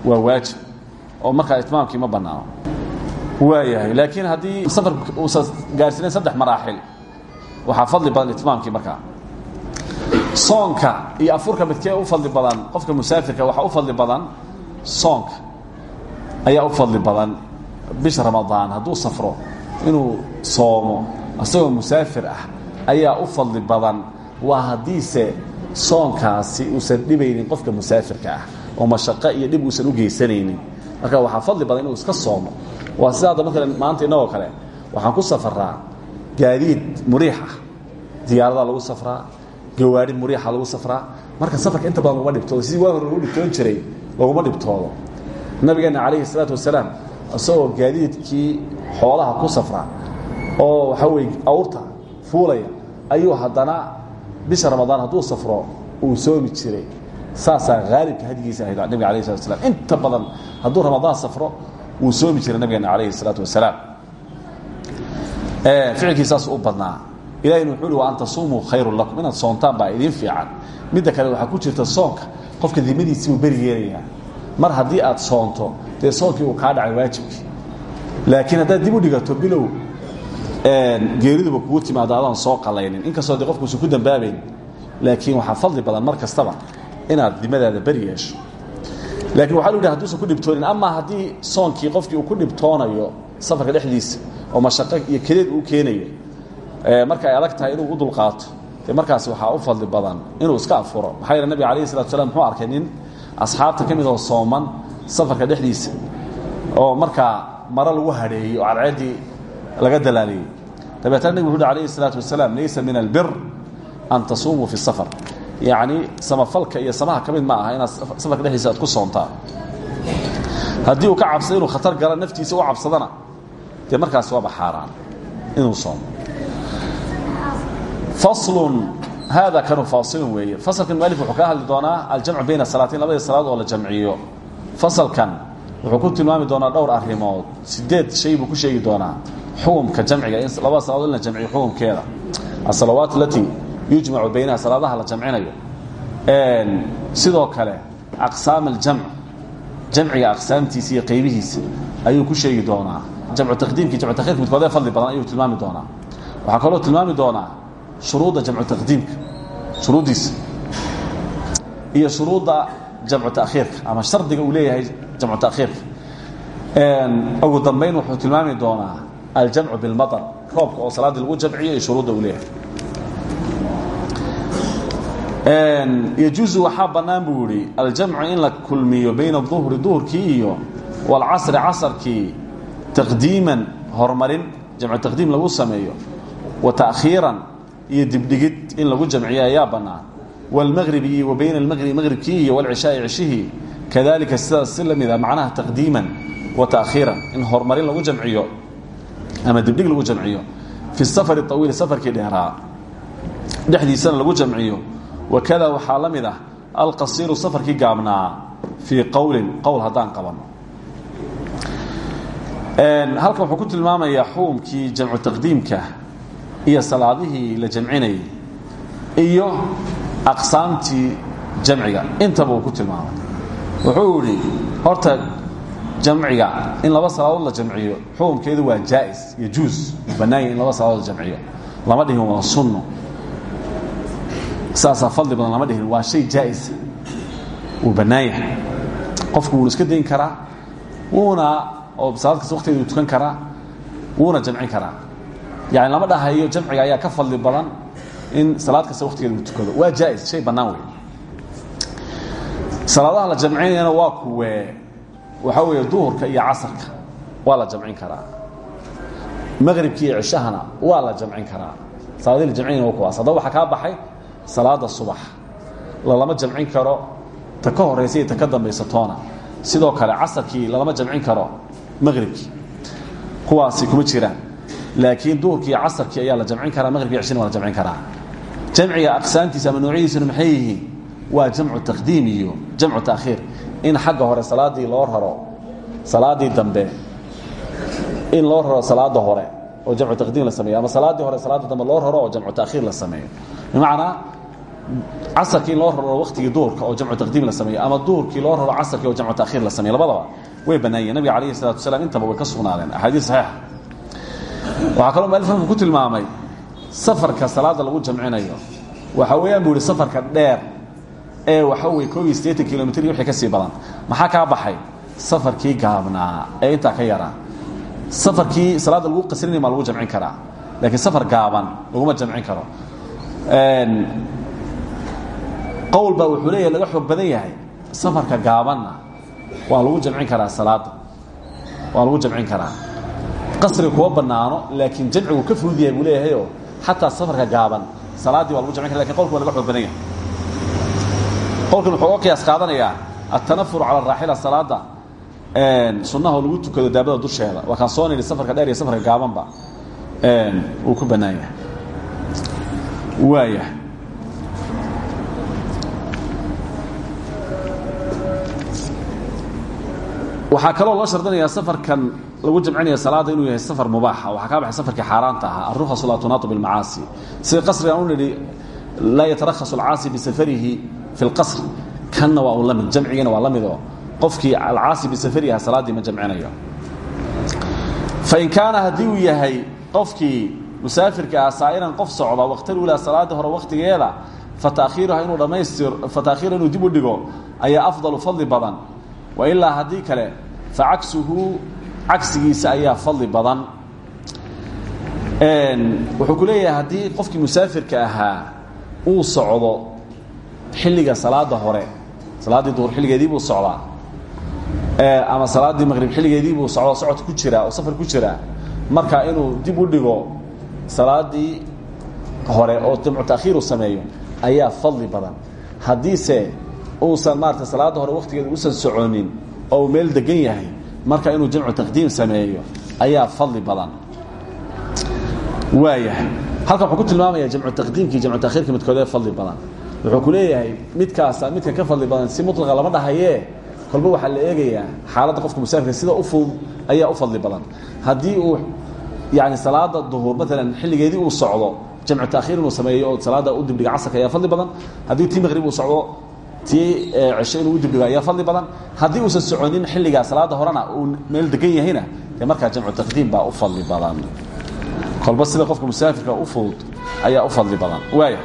waa waajib oo markaa itmaamkii ma bannaano waayahay laakiin haddii safarku uusan gaarsiinayn saddex maraaxil waxaa fadli badan itmaamkii markaa. Soonka iyo afurka midkee u fadli badan qofka musaafirka waxaa u fadli badan soonka ayaa u fadli badan bisha ramadaan hadduu safro inuu soomo isagoo musaafir ah ayaa u fadli badan. Waa haddiise soonkaasi uusan dhibaynin qofka musaafirka ah oo mashaqo iyo dhib uusan u geysanaynin. Marka waxaa fadli badan inuu iska soomo. Waa sida hadda maanta innagoo kale waxaan ku safaraa gaadiid muriix ah. Diyaaradaa lagu safraa gawaari muriixa lagu safraa. Marka safarka inta badan laguma dhibtoodo sidii waa hore lagu dhibtoon jiray laguma dhibtoodo. Nabigeena calayhi salaatu wasalaam isagoo gaadiidkii xoolaha ku safra oo waxaa weye awrta fuulaya ayuu haddana bisha ramadaan hadduu safro uu soomi jiray. Saasaa haalibka hadigiisa ahayd nabiga alayh salatu wasalaam. Inta badan hadduu ramadaan safro wuu soomi jiray nabigeena calayhi salaatu wasalaam. Ficilkii saas u badnaa. Ilahina wuxuu uhi wa an tasuumuu khayrun lakum. Inaad soontaan baa idiin fiican. Midda kale waxaa ku jirta soonka. Qofka dimadiisii uu beri yeelayaa mar haddii aad soonto dee soonkii uu kaa dhacay waajibkii laakiin haddaad dib u dhigato bilow geeriduba kugu timaado adaan soo qalaynin. Inkastoo de qofkuusan ku dambaabayn laakiin waxaa fadli badan mar kastaba inaad dimadaada beri yeesho. Laakiin waxa lu yidhi haduusan ku dhibtoonin ama haddii soonkii qofkii uu ku dhibtoonayo safarka dhexdiisa oo mashaqo iyo kadeed uu keenayo marka ay adag tahay inuu u dulqaato dee markaasi waxaa u fadli badan inuu iska afuro. Maxaa yeele nabiga alayhi salatu wasalaam muxuu arkay nin asxaabta ka mid oo sooman safarka dhexdiisa oo markaa maro lagu hadheeyey oo laga dalaaliyey dabeetna nabig wuxu alayhi الsalaatu wasalaam laysa min albir an tasuumuu fi safar. Yacni samafalka iyo samaha ka ma aha inaad safarka dhexdiisa ku soontaa. Haddii uu ka cabsado khatar gala naftiisa u cabsadana markaas waaba xaaraan inuu soomo haada kanu faasilun weeye fasalkan mualif wuxuu ka hadli doonaa aljamcu bayna salaatain labadii salaad oo la jamciyo fasalkan wuxuu ku tilmaami doonaa dhowr arrimood sideed shay buu ku sheegi doonaa xukumka jamciga in labada salaadood in la jamciyo xukumkeeda asalawaat alatii yujmacu baynaha salaadaha la jamcinayo sidoo kale aqsaam aljamc jamciga aqsaamtiisa iyo qaybihiisa ayuu ku sheegi doonaa jamcu taqdiimki jamcu takhirka midkoodee fadli badan ayuu tilmaami doonaa waxaa kaloo tilmaami doonaa shuruudda jamcu taqdiimka shuruuddiisa iyo shuruudda jamcu taakhiirka ama shardiga uu leeyahay jamcu taakhiirka ugu dambayn wuxuu tilmaami doonaa aljamcu bilmaطar roobka oo salaaddii lagu jamciyo iyo shuruudda uu leeyahay. Yajuusu waxaa bannaan buu yihi aljamcu in la kulmiyo bayna duhri duhurkii iyo walcasri casarkii taqdiiman horumarin jamcu taqdiim lagu sameeyo wa ta'khiiran iyo dibdhigid in lagu jamciyo ayaa bannaan wاlmagribi iyo wa bayna almagribi magribkii iyo wاlcishaai cishihii kadalika sidaas si la mid a macnaha taqdiiman wa ta'khiiran in horumarin lagu jamciyo ama dibdhig lagu jamciyo fi safari طawiil safarkii dheeraa dhexdiisana lagu jamciyo wakada waxaa la mid ah alqasiiru safarkii gaabnaa fii qowlin qowl haddaan qabano halkan wuxuu ku tilmaamayaa xukumkii jamcu taqdiimka iyo salaadihii la jamcinayay iyo aqsaamtii jamciga. Intaba uu ku tilmaamay. Wuxuu idhi horta jamciga in laba salaadood la jamciyo xukumkeedu waa jaa'is yajuus bannaanya in laba salaadood la jamciyo. Lama dhihin waa sunno. Saasaa fadli badan lama dhihin waa shay jaa'isa wuu bannaan yahay. Qofku wuuna iska dayn karaa wuuna oo salaad kasta waktigeedu tukan karaa wuuna jamcin karaa yani lama dhahayo jamciga ayaa ka fadli badan in salaad kasta waktigeeda uu tukado. Waa jaa'is shay bannaan wey salaadaha la jamcinayana waa kuwee waxaa weeye duhurka iyo casarka waa la jamcin karaa. Maqribki iyo cishahana waa la jamcin karaa. Salaadii la jamcinayana waa kuwaas haddaba waxaa kaa baxay salaada subax. Lalama jamcin karo ta ka horaysa iyo ta ka dambaysa toona sidoo kale casarkii lalama jamcin karo maqribkii kuwaasi kuma jiraan laakiin duhurkii iyo casarkii ayaa la jamcin karaa maqribki cishina waa la jamcin karaa. Jamciga aqsaamtiisa ama noocyadiisuna maxay yihiin? Waa jamcu taqdiim iyo jamcu taakhiir in xagga hore salaadii loo raro salaadii dambe in loo raro salaada hore oo jamcu taqdiim la sameeyo ama salaadii hore salaada dambe loo raro oo jamcu taakhiir la sameeyo. Bimacnaa casarkii in loo raro waktigii duhurka oo jamcu taqdiim la sameeyo ama duhurkii loo raro casarkii oo jamcu taakhiir la sameeyo labadaba way bannaanyeen nabiga calayhi salatu wasalaam intaba way ka sugnaadeen axaadiis saxiixa waxaa kaloo mualif halkan ku tilmaamay safarka salaada lagu jamcinayo. Waxa weeyaan buu yihi safarka dheer ee waxa weye koob iyo siddeetan kilomitr iyo wixii ka sii badan. Maxaa kaa baxay? Safarkii gaabnaa ee intaa ka yaraa. Safarkii salaadda lagu qasrinaya maa lagu jamcin karaa. Laakiin safar gaaban laguma jamcin karo. Qowl baa wuxuu leeyahay laga xoog badan yahay safarka gaabanna waa lagu jamcin karaa salaada waa lagu jamcin karaa qasriga kuma banaano laakiin jamcigu ka fudud yahay buu leeyahayoo xataa safarka gaaban. Salaaddii waa lagu jamcin kara laakiin qolku waa laga xoog badan yahay qolkan wuxuu uga qiyaas qaadanayaa atanafur cala raaxila salaada. Sunnaha oo lagu tukado daabada dusheeda. Waa kaan soo nidhi safarka dheer iyo safarka gaabanba uu ku bannaan yahay. Waaya waxaa kaloo loo shardinayaa safarkan lagu jamcinaya salaada inuu yahay safar mubaaxa waxaa kaa baxay safarkii xaaraanta ahaa. Alrukhas laa tunaatu bilmacaasi sida qasrigan u nidhi laa yatarakhasu alcaasi bisafarihi fi lqasr kanna waa un la mid jamcigiina waa la mid oo qofkii alcaasi bisafariha salaaddii ma jamcinayo. Fain kaana haddii uu yahay qofkii musaafirka ah qof socda waqtalula salaada hore wakhtigeeda fataiiruha inuu dhammaystir fata'khiiruha inuu dib u dhigo ayaa afdalu fadli badan. Wa ilaa haddii kale fa cagsuhu cagsigiisa ayaa fadli badan. Wuxuu ku leeyahay haddii qofkii musaafirka ahaa uu socdo xilliga salaada hore salaaddii duhur xilligeedii buu socdaa ama salaaddii maqrib xilligeedii buu socdo socod ku jira oo safar ku jira marka inuu dib u dhigo salaaddii hore oo jamcu taakhiiru sameeyo ayaa fadli badan. Haddiise uusan maarata salaadda hore wakhtigeeda usan soconin oo meel degan yahay marka inuu jamcu taqdiim sameeyo ayaa fadli badan. Waayahay. Halkan wuxuu ku tilmaamaya jamcu taqdiimkii jamcu takhirka midkoodee fadli badan. Wuxuu ku leeyahay midkaasa midka ka fadli badan si mutlaqa lama dhahayee kolba waxaa la eegayaa xaaladda qofka musaafirka sida u fudud ayaa u fadli badan. Haddii uu yani salaada duhur maalan xilligeedii uu socdo jamcu taakhiir inuu sameeyo oo salaada u dibdhiga casarka ayaa fadli badan. Haddii tii maqrib uu socdo tii cisho inuu u dibdhigo ayaa fadli badan. Haddii uusan soconin xilligaa salaada horena uu meel degan yahayna dee markaa jamcu taqdiim baa u fadli badan. Kolba sida qofka musaafirka u fudud ayaa u fadli badan. Waaya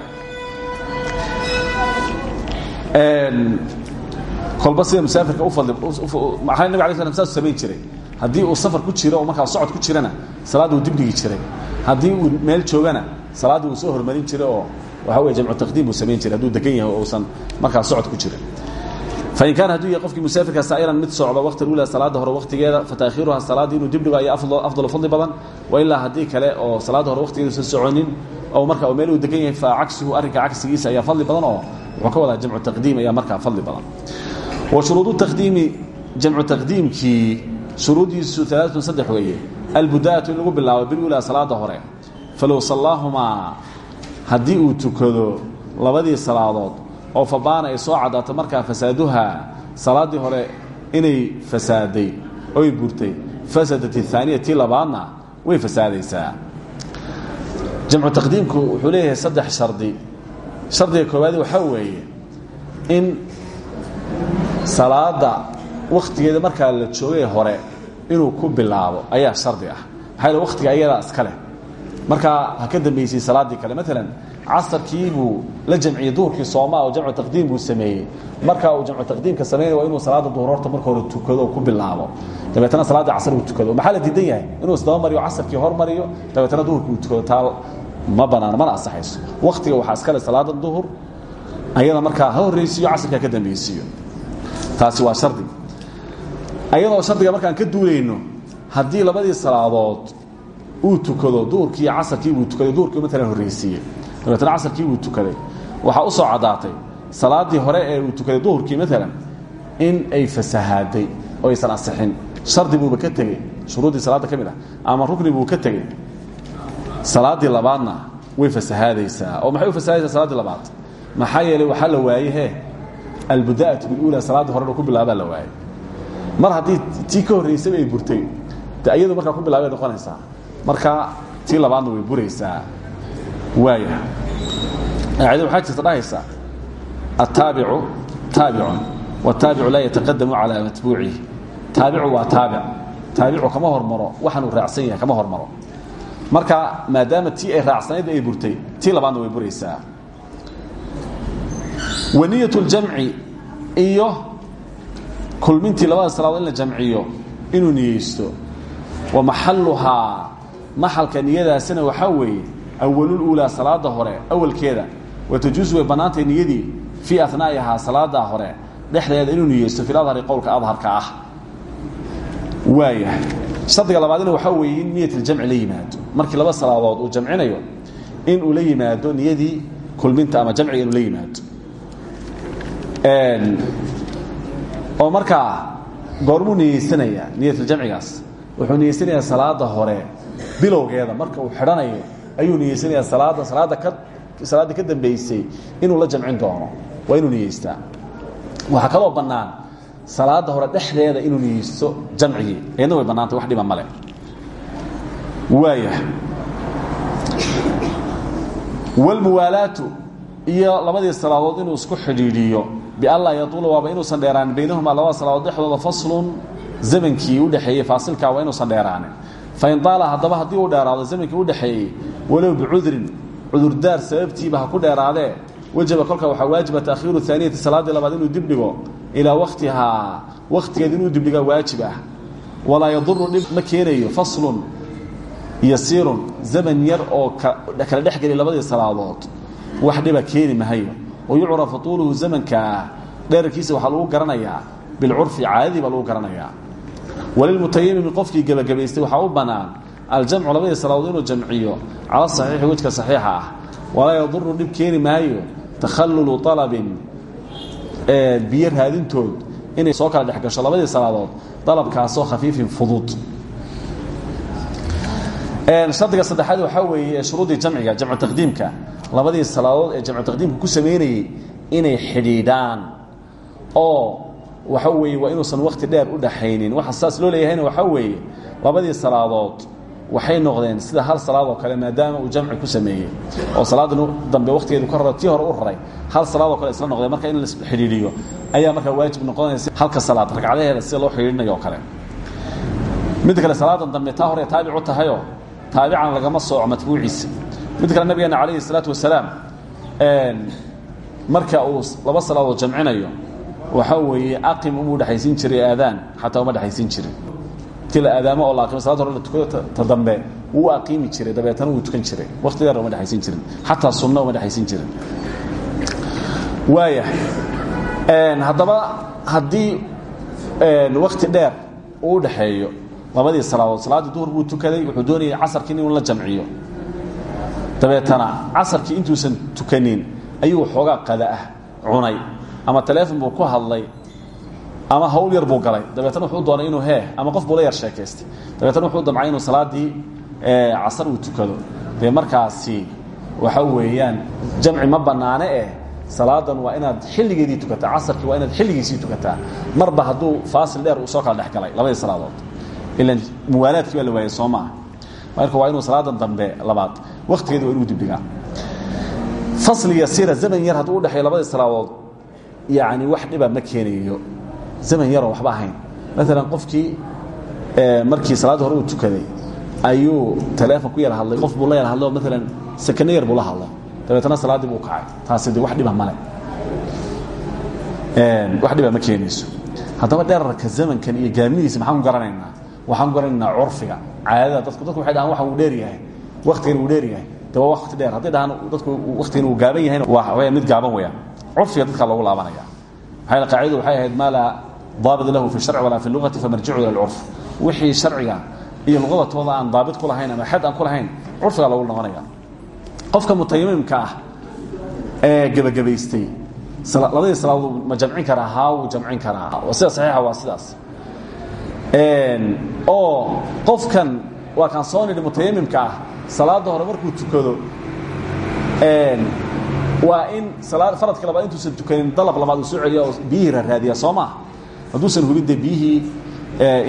kolba sida musaafirka u fadli maxaa nabig alay slam saasuu samayn jiray? Haddii uu safar ku jiro oo markaa socod ku jirana salaadda uu dibdhigi jiray. Haddii uu meel joogana salaaddii uu soo hormarin jiray oo waxa wey jamcu taqdiim buu samayn jiray hadduu degan yahay oo uusan markaa socod ku jirin. Fain kaana hadduu yahay qofkii musaafirka saa'iran mid socda waqti alula salaada hore waqtigeeda fata'khiiruha salaaddii inuu dibdhigo ayaa afdalu fadli badan wa ilaa haddii kale oo salaadda hore waqtigeeda usan soconin oo marka uu meel uu degan yahay fa cagsuhu arrinka cagsigiisa ayaa fadli badan oo wuxuu ka wadaa jamcu taqdiim ayaa markaa fadli badan. Wa shuruudu taqdiimi jamcu taqdiimkii shuruuddiisu alaaatun saddex weeye. Albudaatu in lagu bilaabo bilula salaada hore. Falow sallaahumaa haddii uu tukado labadii salaadood oo fabaana ay soo caddaato markaa fasaaduha salaaddii hore inay fasaaday oy burtay fasadat aaniya tii labaadna way fasaadaysaa. Jamcu taqdiimku wuxuu leeyahay saddex shardi. Shardiga koowaadi waxaa weeye in salaada wakhtigeeda markaa la joogay hore inuu ku bilaabo ayaa shardi ah. Maxaa yeel wakhtiga iska leh markaa ha ka dambaysay salaaddii kale. Maalan casarkii buu la jamciyey duhurkii soomaa oo jamcu taqdiim buu sameeyey. Marka uu jamcu taqdiimka samaynaya waa inuu salaada duhur horta marka hore tukado ku bilaabo. Dabeetana salaaddii casar uu tukado. Maxaa la diidan yahay? Inuu isdabamariyo casarkii hormariyo dabeetana duhurkii uu tukado. Taa ma banaano mana ansaxayso. Wakhtiga waxaa iska leh salaada duhur ayada markaa ha horraysiiyo casarkaa ka dambaysiiyo taasi waa shardi. Ayadoo shardiga markaan ka duulayno haddii labadii salaadood uu tukado duhurkii iyo casarkii buu tukaday duhurkii maalan horraysiiyey dabeetana casarkii buu tukaday. Waxaa u soo caddaatay salaaddii hore ee uu tukaday duhurkii maalan in ay fasahaaday oo aysan ansixin shardi buuba ka tegey shuruuddii salaadda ka mid ah ama rukni buu ka tegey. Salaaddii labaadna way fasahaadaysaa oo maxay u fasahadaysaa salaaddii labaad? Maxaa yeelay waxaa la waayey he albuda'atu bilula salaaddii hore ku bilaabaa la waayey mar haddii tii ka horraysayba ay burtay de iyadu markaa ku bilaabay noqonaysaa marka tii labaadna way buraysaa. Waaya aayada waxaa jirta dhahaysa? Ataabicu taabicun wataabicu laa yataqadamu calaa matbuucihi. Taabicu waa taabic. Taabicu kama hormaro waxaanuu raacsan yahay kama hormaro. Marka maadaama tii ay raacsanayd ay burtay tii labaadna way buraysaa. Waniyat اljamci iyo kulmintii labada salaadood in la jamciyo inuu niyeysto. Wa maxaluhaa maxalka niyadaasina waxaa weeye awalululaa salaada hore awalkeeda. Watajuusu way bannaantay niyadii fii anaa'ihaa salaadaa hore. Dhexdeeda inuu niyeysto fi adhari qowlka adharka ah. Waaya shardiga labaadina waxaa weeye in niyat aljamci la yimaado. Markii laba salaadood uu jamcinayo in uu la yimaado niyadii kulminta ama jamciga inuu la yimaado. Oo markaa goormuu niyeysanayaa niyatuljamcigaas wuxuu niyeysanayaa salaada hore bilowgeeda marka uu xidhanayo ayuu niyeysanayaa salaada salaada ka salaaddii ka dambaysay inuu la jamcin doono. Waa inuu niyeystaa. Waxaa kaloo bannaan salaada hore dhexdeeda inuu niyeysto jamcigii. Eedna way bannaantay wax dhiba male waaya wlmuwaalaatu iyo labadii salaadood inuu isku xidhiidhiyo bianlaa yatuula waaba inuusan dheeraanin. Baynahumaa labada salaadood dhexdooda faslun zamankii udhexeeyey faasilkaa waa inuusan dheeraanin fain daala haddaba haddii uu dheeraado zamankii udhexeeyey walow bicudrin cudurdaar sababtiiba ku dheeraadee wajaba kolka waxaa waajiba taakhiiru aaniyati salaaddii labaad inuu dibdhigo ilaa waktihaa wakhtigeed inuu dibdhigaa waajib ah walaa yaduru dhib ma keenayo faslun yasiirun zaman yar oo kala dhexgeli labadii salaadood wax dhiba keeni mahayo wayucrafu tuuluhu zamankaa dherarkiisa waxaa lagu garanayaa bilcurfi caadadii baa lagu garanayaa walilmutayamimi qofkii gebagabaystay waxaa u bannaan aljamcu labadii salaadood inuu jamciyo cala saxiixi wejka saxiixa ah. Walaa yaduru dhib keeni maayo takhallulu alabin biyo raadintood inay soo kala dhex gasho labadii salaadood dalabkaasoo khafiifin fudud. Shardiga saddexaad waxaa weeye shuruudii jamciga jamcu taqdiimka labadii salaadood ee jamcu taqdiimka ku samaynayey inay xidhiidhaan oo waxa weeye waa inuusan wakhti dheer u dhaxaynin. Waxa saas loo leeyahayna waxaa weeye labadii salaadood waxay noqdeen sida hal salaad oo kale maadaama uu jamci ku sameeyey oo salaadan dambe wakhtigeedu ka raro tii hore u raray hal salaad oo kale isla noqdeen. Marka in la xidhiidhiyo ayaa markaa waajib noqonaysa halka salaad ragcadaheeda sida loo xidhiidhinayo oo kale. Midda kale salaadan dambe taa hore taabicu tahayoo taabican lagama sooco matbuuciisa. Mid kale nabigeena calayhi salaatu wasalaam marka uu laba salaadood jamcinayo waxaa weeye aqim umuu dhexaysin jiray aadaan xataa uma dhexaysin jirin. Ti la aadaamo oo la aqimo salad hore la tukado ta dambe wuu aqiimi jiray dabeetana wuu tukan jiray. Dheer uma dhexaysin jirin xataa sunna uma dhexaysin jirin. Waaya haddaba haddii wakti dheer uu u dhaxeeyo labadii salaadood salaaddii duhur buu tukaday wuxuu doonayay casarkii inuu la jamciyo. Dabeetana casarkii intuusan tukanin ayuu xoogaa qada ah cunay ama taleefon buu ku hadlay ama hawl yar buu galay. Dabeetana wuxuu doonay inuu hee ama qof buu la yar sheekaystay. Dabeetana wuxuu damcay inuu salaaddii casar uu tukado. Dee markaasi waxa weeyaan jamci ma bannaane eh salaadan waa inaad xilligeedii tukataa casarkii waa inaad xilligiisii tukataa. Marba hadduu faasil dheer uu soo kala dhex galay labadii salaadood. Ilan muwaalaadkii baa la waayay soo maaha marka waa inuu salaadan dambe labaad wakhtigeeda waa inuu dibdhigaa fasli yasiira zaman yar hadduu udhexeeyo labadii salaadood yacni wax dhiba ma keenayo. Zaman yaroo waxba ahayn. Maalan qofkii markii salaaddii hore uu tukaday ayuu taleefon ku yar hadlay qof buu la yar hadlay oo maalan sakano yar buu la hadlay. Dabeetana salaaddii buu kacay. Taasi de wax dhiba male wax dhiba ma keenayso. Haddaba dherarka zamankan iyo gaabnidiisa maxaan ku garanaynaa. Waxaan ku garanaynaa curfiga. Caadada dadku dadku waxay dhahaan waxa uu dheer yahay. Waktigan uu dheer yahay. De waa wakti dheer. Hadday dhahaan dadku waktigan uu gaaban yahayna waa mid gaaban weeyaan curfiga dadka loogu laabanaya. Maxaa qaacidadu waxay ahayd maa laa daabit lahu fi sharci walaa fi lugati famarjicu ila alcurf wixii sharciga iyo luqada tooda aan daabit ku lahayn ama xad aan ku lahayn curfiga loogu noqonaya. Qofka mutayamimka ah ee gebagabaystay labadii salaadood ma jamcin karaa haa wuu jamcin karaa. Sida saxiixa waa sidaas. Oo qofkan waa kaan soo nidhi mutayamimka ah salaada hore markuu tukado waa in faradka labaad intuusan tukanin dalab labaad uu soo celiya oo biyihii raaraadiya soo maa hadduusan hubin de biyihii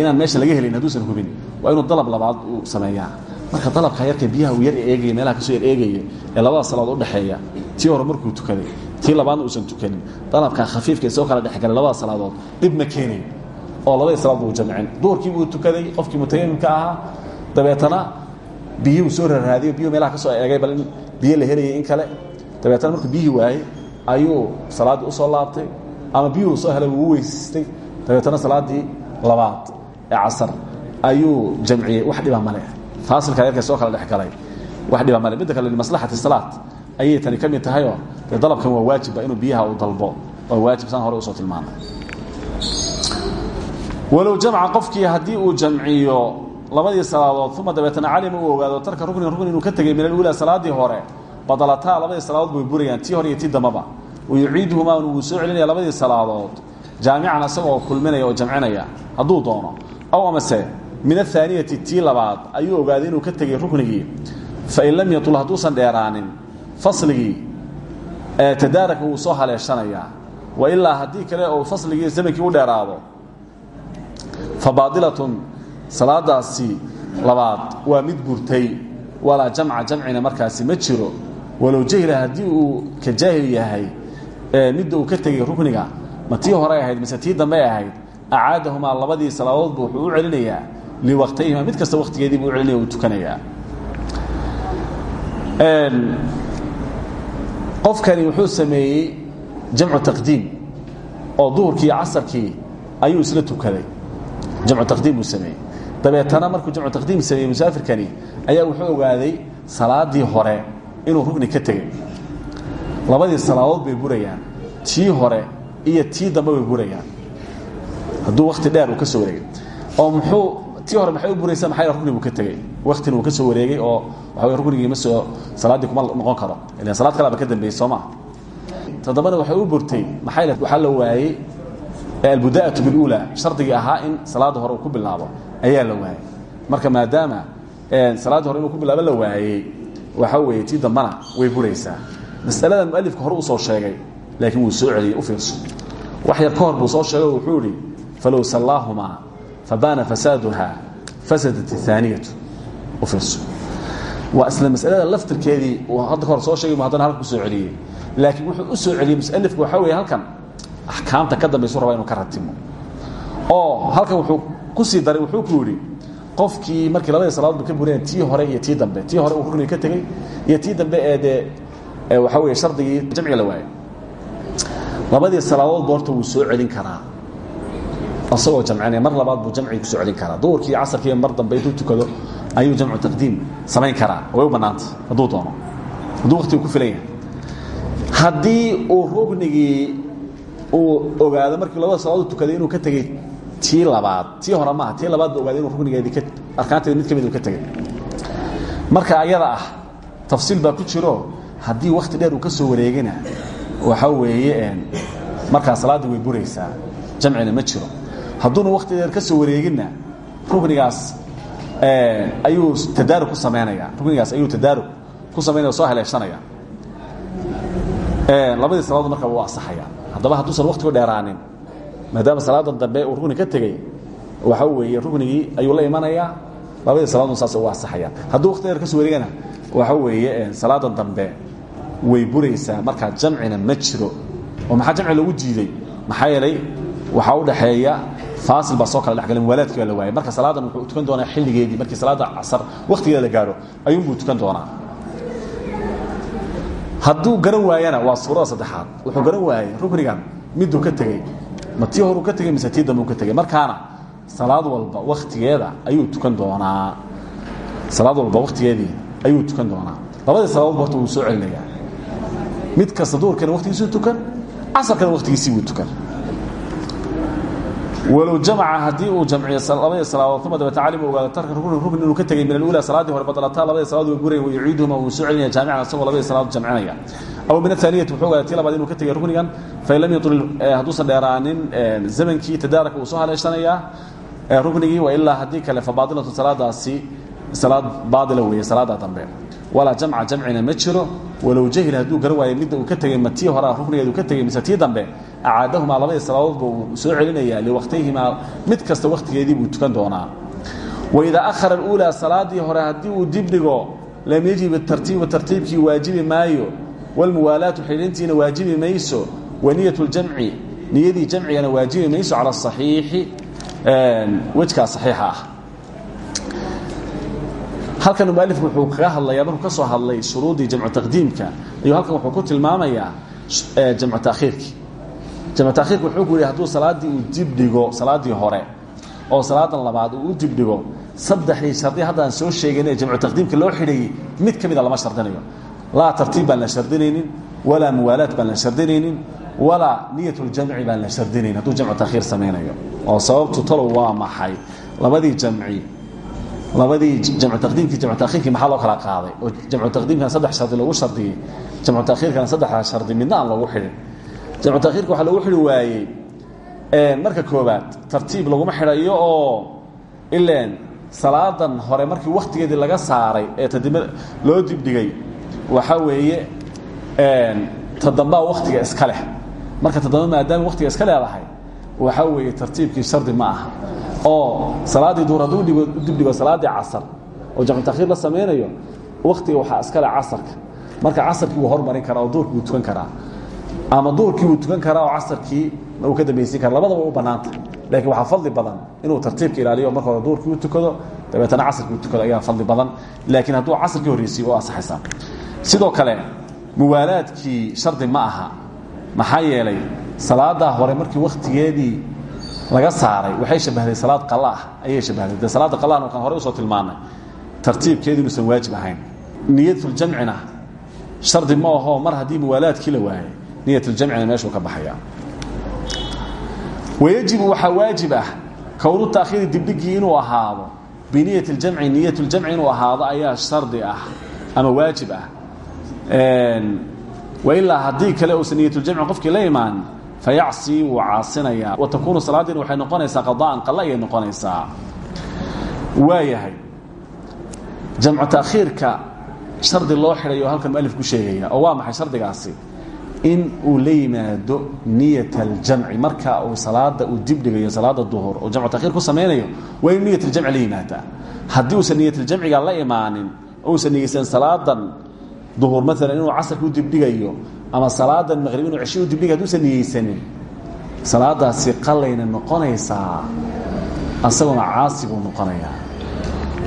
inaan meesha laga helayn hadduusan hubin waa inuu dalab labaad uu sameeyaa. Marka dalabkaa yarka biyaha uu yar eegaya meelaha ka soo yar eegaya ee labada salaadood udhexeeya tii hore markuu tukaday tii labaadna uusan tukanin. Dalabkaa khafiifka ee soo kala dhexgalay labada salaadood dhib ma keenayo oo labadii salaad buu jamcin. Duhurkii buu tukaday qofkii mutayamimka ahaa dabeetana biyihuu soo raraadiyo biyuhu meelaha ka soo eegay bal in biyo la helayay in kale dabeetana markuu biyihii waayey ayuu salaaddii u soo laabtay ama biyuhu soo helay wuu weysaystay dabeetana salaaddii labaad ee casar ayuu jamciyey wax dhiba male faasilka yarka soo kala dhexgalay. Wax dhiba male midda kale limaslaxati salaat ayay tani ka mid tahayoo dee dalabkan waa waajibba inuu biyaha uu dalbo. Waa waajib saan hore u soo tilmaamay. Walow jamca qofkii haddii uu jamciyo labadii salaadood uma dabeetana calima uu ogaado tarka ruknin rukn inuu ka tegay min alula salaadii hore badalataa labadii salaadood bay burayaan tii iyo tii dambaba. Wayuciiduhumaa wuu soo celinaya labadii salaadood jaamican asagoo kulminaya oo jamcinaya hadduu doono. Aw amase min ahaaniyati tii labaad ayuu ogaaday inuu ka tegay ruknigii. Fain lam yatul hadduusan dheeraanin fasligii tadaaraka wuu soo haleeshanayaa. Wa ilaa haddii kale oo fasligii zamankii u dheeraado fa baadilatun salaadaasi labaad waa mid burtay. Walaa jamca jamcina markaasi ma jiro walow jahila haddii uu ka jaahil yahay midda uu ka tegey rukniga ma tii horey ahayd mise tii dambe ahayd acaadahumaa labadii salaadoodba wuxuu u celinayaa liwaqtayhima mid kasta wakhtigeediibu u celinaya uu tukanayaa. Qofkani wuxuu sameeyey jamcu taqdiim oo duhurkii iyo casarkii ayuu isla tukaday. Jamcu taqdiim buu sameeyey. Dabeetana markuu jamcu taqdiim sameeyey musaafirkani ayaa wuxuu ogaaday salaadii hore inuu rugni ka tegey labadii salaadood bay burayaan. Tii hore iyo tii dambe bay burayaan. Hadduu wakti dheer uu ka soo wareegay. Oo muxuu tii hore maxay u buraysaa maxaa rugni buu ka tegey waktina uu ka soo wareegay oo waxa wey ruknigii ma soo salaaddii kuma noqon karo. Ilan salaad kalaba ka dambeeyey soo maa toddobana waxay u burtay maxay waxaa la waayey albuda'atu bilula shardigii ahaa in salaadda hore uu ku bilaabo ayaa la waayey marka maadaama salaaddii hore inuu ku bilaabo la waayey waxa weeye tii dambana way buraysaa. Masaladan mualifka hore u soo sheegay laakiin wuu soo celiyey u fiirso. Wax yar buu soo sheegay wuxuu idhi falow sallaahumaa fabaana fasaaduha fasadat اhaaniyatu u fiirso. Waa isla masalada laftirkeedii uu hadda ka soo sheegay haddana halka ku soo celiyey. Laakiin wuxuu u soo celiyey musalifku waxaa weeye halkan axkaamta ka dambaysu rabaa inuu ka ratimo. Oo halkan wuxuu ku sii daray wuxuu ku yidhi qofkii markii labadii salaadood ba ka bureen tii hore iyo tii dambe. Tii hore uu rukniga ka tegey iyo tii dambe ee dee waxaa weeye shardigii jamciga la waayey labadii salaadoodba horta wuu soo celin karaa. Asagoo jamcinaya mar labaad buu jamcigi ku soo celin karaa. Duhurkii iyo casarkii mar dambe intuu tukado ayuu jamcu taqdiim samayn karaa. Way u bannaanta hadduu doono. Hadduu waktigu ku filan yahay. Haddii uu ruknigii uu ogaado markii labada salaadood tukaday inuu ka tegey tii labaad tii hore maaha tii labaad ba ogaaday inuu ruknigeedii ka arkaanteedi mid ka mid uu ka tegey marka ayada ah tafsiil baa ku jiro haddii wakti dheer uu ka soo wareegana waxaa weeye markaa salaaddii way buraysaa jamcina ma jiro. Hadduuna wakti dheer ka soo wareeginna ruknigaas ayuu tadaarug ku samaynaya ruknigaas ayuu tadaarug ku samaynaya soo haleeshanaya. Labadii salaadood marka wuu asaxaya haddaba hadduusan waktigu dheeraanin maadaama salaadan dambe uu rukni ka tegey waxa weeye ruknigii ayuu la imanayaa labadii salaadun saas u asaxaya hadduu wakti dheer ka soo wareegana waxa weeye salaadan dambe way buraysaa markaa jamcina ma jiro. Oo maxaa jamci lagu diiday maxaa yeelay waxaa u dhaxeeya faasil baa soo kala dhexgalay muwaalaadkii baa la waayay. Marka salaadan wuxuu tukan doonaa xilligeedii markii salaada casar wakhtigeeda la gaaro ayuunbuu tukan doonaa. Hadduu garan waayana waa suurada saddexaad. Wuxuu garan waayey ruknigan miduu ka tegey ma tii horuu ka tegey mise tii dambe uu ka tegey markaana salaad walba wakhtigeeda ayuu tukan doonaa. Salaad walba wakhtigeedii ayuu tukan doonaa. Labadii salaadoodba horta wuu soo celinayaa. Mid kasta duurkana waktigiisuu tukan casarkana waktigiisii buu tukan. Walow jamca haddii uu jamciyo labadii salaadood uma dabata calim ogaado tarka rukni rukni inuu ka tegey min alula salaaddii hore badalataa labadii saladood way burayan wayuciiduhuma wuu soo celinaya jaamican asagoo labadii salaadood jamcinaya aw min athaaniyati wuxuu ogaada tii labaad inuu ka tegey ruknigan fain lam yatul hadduusan dheeraanin zamankii tadaaraka wuu soo haleeshanayaa ruknigii wa ilaa haddii kale fa baadilatu salaadaasi salaad baadila weeye salaada dambe walaa jamca jamcina ma jiro walow jahil hadduu garan waayo midda uu ka tegey ma tii horea ruknigeedu ka tegey mise tii dambe acaadahumaa labadii salaadoodba uu soo celinaya liwaqtayhimaa mid kasta wakhtigeedii buu tukan doonaa waidaa ahara aluulaa salaadii hore haddii uu dibdhigo lam yajib tartiibu tartiibkii waajibi maayo walmuwaalaatu xidhintiina waajibi mayso waniyat ljamci niyadii jamcigana waajibi mayso cala asaxiixi wejkaa saxiixa ah halkan mualifku wuxuu kaga hadlayaa ka soo hadlay shuruudii jamcu taqdiimka ayuu halkan wuxuu ku tilmaamayaa jamcu taakhiirkii jamcu taakhiirka wuxuu ku yidhi hadduu salaaddii uu dibdhigo salaaddii hore oo salaadan labaad uu u dibdhigo saddexdii shardi haddaan soo sheegayn ee taqdiimka loo xidhayey mid ka lama shardinayo laa tartiib baan la shardinaynin walaa muwaalaad baan la shardinaynin walaa niyat ljamci baan la shardinayn hadduu jamcu takhiir samaynayo oo sababtu talow waa maxay? Labadii jamci labadii jamcu taqdiimkii jamcu takhiirkii maxaa loo kala qaaday? Oo jamcu taqdiimkana saddex shardi lagu shardiyey jamcu takhiirkana saddexdaa shardi midna aan loogu xidhin. Jamcu takhiirka waxaa lagu xidhi waayey marka koobaad tartiib laguma xidhayo oo ileen salaadan hore markii wakhtigeedii laga saaray ee tadib loo dibdhigay waxa weeye tadambaa wakhtiga iska leh. Marka tadamba maadaama wakhtiga iska leedahay waxa weeye tartiibkii shardi ma aha. Oo salaaddii duur hadduu dhigo dibdhigo salaaddii casar oo jamcu takhiir la samaynayo wakhtiga waxaa iska leh casarka. Marka casarkii wuu hormarin karaa oo duurkii wuu tukan karaa. Ama duurkii wuu tukan karaa oo casarkii uu ka dambaysiin kara labadaba u bannaanta laakiin waxaa fadli badan inuu tartiibka ilaaliyo marka hore duurkii u tukado dabeetana casarkii u tukado ayaa fadli badan. Laakiin hadduu casarkii horreysiiyo oo asaxaysaa sidoo kale muwaalaadkii shardi ma aha. Maxaa yeelay salaadaa hore markii wakhtigeedii laga saaray waxay shabbahday salaad qala ah ayay shabbahday dee salaadda qalahna wakaan horey u soo tilmaannay tartiibkeedu inuusan waajib ahayn. Niyatuljamcina shardi ma aho mar haddii muwaalaadkii la waayay niyatuljamcina meeshuu ka baxaya wayajibu waxaa waajib ah kownu taakhiiri dibdhigii inuu ahaado biniyat اljamci niyat اljamci inuu ahaado ayaa shardi ah ama waajib ah wailaa haddii kale uusan niyatljamci qofkii la imaan fayacsi wuu caasinaya wa takuunu salaadiin waxay noqonaysaa qada'an qalla ayay noqonaysaa. Waayahay jamcu ta'khiirka shardi loo xidhay oo halkan ku sheegaya oo waa maxay shardigaasi? In uu la yimaado niyat marka uu salaada uu dib dhigayo salaada duhur oo jamcu takhir ku samaynayo waa inuu niyat aljamci la yimaadaa. Haddii uusan niyataljamciga la imaanin uusan niyeysan salaadan duhur maalan inuu casarka u dibdhigayo ama salaadan maqrib inuu ceshi u dibdhigayo haduusan niyeysanin salaadaasi qalayna noqonaysaa asaguna caasi buu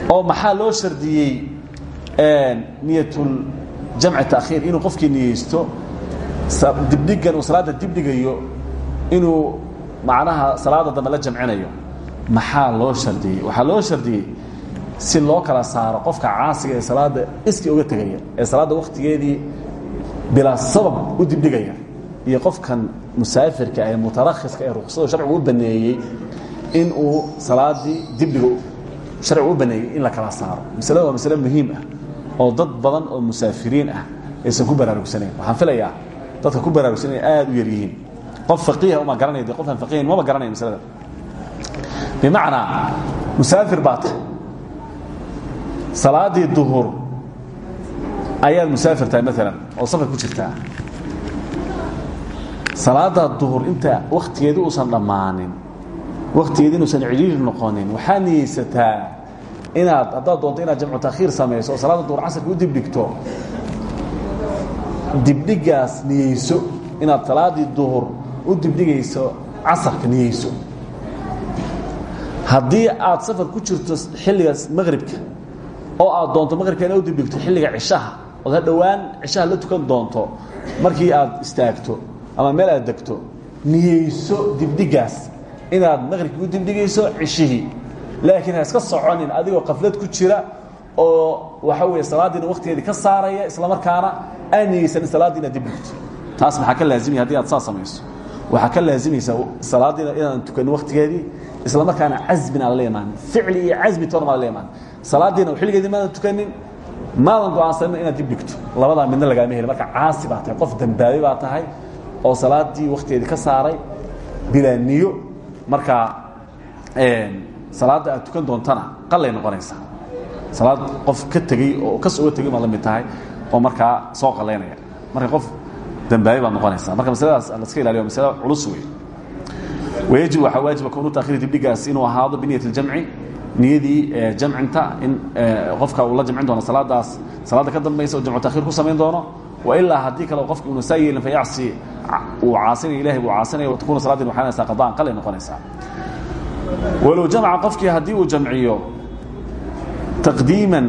oo maxaa loo shardiyey niyatuljamci taakhiir inuu qofkii niyeysto dibdhigan uu salaada dibdhigayo inuu macnaha salaada dambe la jamcinayo. Maxaa loo shardiyey? Waxaa loo shardiyey si loo kala saaro qofka caasiga ee salaada iskii uga tegaya ee salaadda wakhtigeedii bilaa sabab u dibdhigaya iyo qofkan musaafirka ee mutarakhiska ee ruksada sharcigu u baneeyey in uu salaadii dibdhiga sharcigu u baneeyey in la kala saaro. Masalada waa masale muhiim ah oo dad badan oo musaafiriin ah aysan ku baraarugsanayn waxaan filayaa dadka ku baraarugsan inay aada u yar yihiin qof faqiiha uma garanaya de qof aan faqiihin maba garanaya masalada. Bimacnaa musaafir baa tahay salaadii duhur ayaad musaafir tahay maalan oo safar ku jirtaa. Salaada duhur inta wakhtigeedi uusan dhammaanin wakhtigeedi inuusan cidhiiri noqonin waxaa niyeysataa inaad haddaad doonto inaad jamcu takhiir samayso oo salaada duhur casarka u dibdhigto dibdhigaas niyeyso inaad salaadii duhur u dibdhigayso casarka niyeyso. Haddii aad safar ku jirto xilliga maqribka oo aad doonto maqribka inaad u dibdhigto xilliga cishaha. Ood ha dhowaan cishaha la tukan doonto. Markii aad istaagto ama meel aad degto niyeyso dibdhigaas. Inaad maqribkii u dibdhigayso cishihii. Laakiin ha iska soconin adigoo qaflad ku jira oo waxa weeye salaadiina waktigeedii ka saaraya isla markaana aan niyeysanin salaadiina dib dhigto taas maxaa ka laazimaya haddii aad saa samayso. Waxaa ka laazimaysaa salaadiina inaadan tukanin waktigeedii isla markaana casbin aan la imaanin ficli iyo casbi toona maa la imaanin salaadiina xilligeedii maadan tukanin maadan go'aansanin inaad dib dhigto. Labadaa midna lagaama heli marka caasi baa tahay qof dambaabay baa tahay oo salaadii waktigeedii ka saaray bilaa niyo. Markaa salaadda aad tukan doontana qalay noqonaysaa salaad qof ka tegey oo kas uga tegey baad la mid tahay oo markaa soo qalaynaya. Marka qof dambaabe baad noqonaysaa marka masaladaas laska ilaaliyo masale culus wey wayajib waxaa waajiba kownu takhiri dibdhigaas inuu ahaado biniyat اljamci niyadii jamcinta in qofka uu la jamcin doono salaadaas. Salaadda ka dambaysa oo jamcu takhiir ku samayn doono wa ilaa haddii kale qofki una saa yeelin fayacsi uu caasinaya ilahay buu caasinaya watakunu salaadin waxay naysaa qadaan qalay noqonaysaa. Walow jamca qofkii haddii uu jamciyo taqdiiman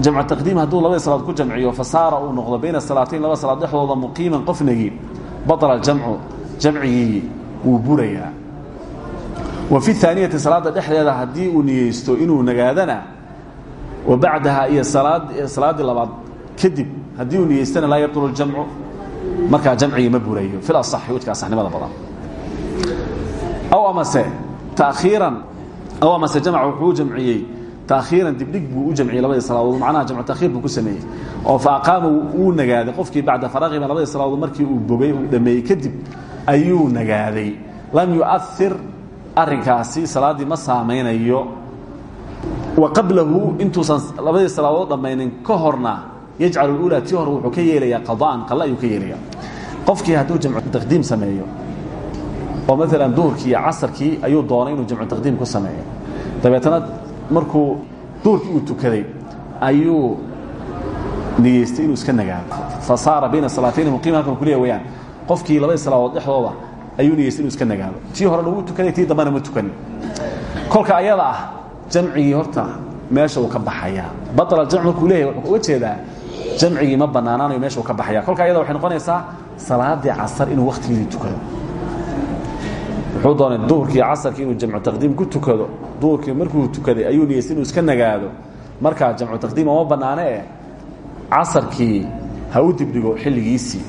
jamcu taqdiim hadduu labadii salaad ku jamciyo fasaara uu noqdo bayna salaatayn laba salaad dhexdooda muqiiman qofnagii baطla jamcu jamcigii wuu burayaa wa fi aaniyati salaadda dhexdeeda haddii uu niyeysto inuu nagaadana wa bacdaha iyo salaaddii labaad kadib haddii uu niyeystana laa yabطulu jamcu markaa jamcigii ma burayo fil asaxi wejka asaxnimada badan. Aw amase taakhiiran aw amase jamc wuxuu jamciyey. Taakhiiran dibdhig buu u jamciyey labadii salaadood. Macnaha jamcu taakhiir buu ku sameeyey. Oo fa aqaama uu nagaaday qofkii bacda faraqiba labadii salaadood markii uu bogay uu dhameeyey kadib ayuu nagaaday. Lam yu'air arrinkaasi salaaddii ma saamaynayo wa qablahu intuusan labadii salaadood dhammaynin ka horna yajcalu اuulaa tii hore wuxuu ka yeelayaa qada'an qalla ayuu ka yeelaya qofkii hadduu jamcu taqdiim sameeyo oo maalan duhurkii iyo casarkii ayuu doonay inuu jamcu taqdiim ku sameeyo. Dabeetana markuu duhurkii uu tukaday ayuu niyeystay inuu iska nagaado. Fa bayna salaatayni muqiima halkan qofkii labadii salaadood dhexdooda ayuu niyeystay inuu iska nagaado tii horena wuu tukaday tii dambena ma tukanin. Kolka ayada ah jamcigii horta meesha uu ka baxaya. Baطل jamc markuu leeyahy wuxuu uga jeedaa jamcigii ma banaanaanayo meesha uu ka baxaya. Kolka ayada waxay noqonaysaa salaadii casar inuu wakhtigeedii tukado. Wuxuu doonay duhurkii casarkii inuu jamcu taqdiim ku tukado. Duhurkii markuu tukaday ayuu niyeystay inuu iska nagaado. Markaa jamcu taqdiim oma bannaane eh casarkii ha u dibdhigo xilligiisii.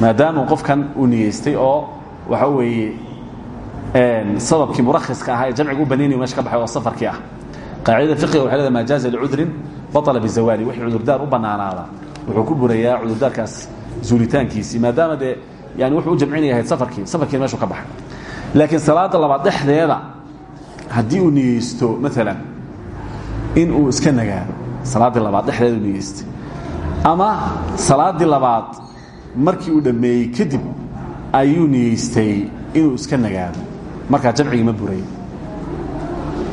Maadaamuu qofkan uu niyeystay oo waxa weeye sababkii murakhiska ahaa ee jamciga u banaynaya meesha ka baxay oo safarkii ah. Qaacidada fiqiga waxay leedahay maa jaaza licudrin baطla bizawaali wixii cudurdaar u bannaanaada. Wuxuu ku burayaa cudurdaarkaas zuulitaankiisii maadaama dee yani wuxuu u jamcinaya ahayd safarkii safarkiina meshuu ka baxay. Laakiin salaada labaad dhexdeeda haddii uu niyeysto maalan in uu iska nagaado salaaddii labaad dhexdeeda uu niyeystay ama salaaddii labaad markii uu dhammeeyey kadib ayuu niyeystay inuu iska nagaado. Markaa jamcigii ma buray.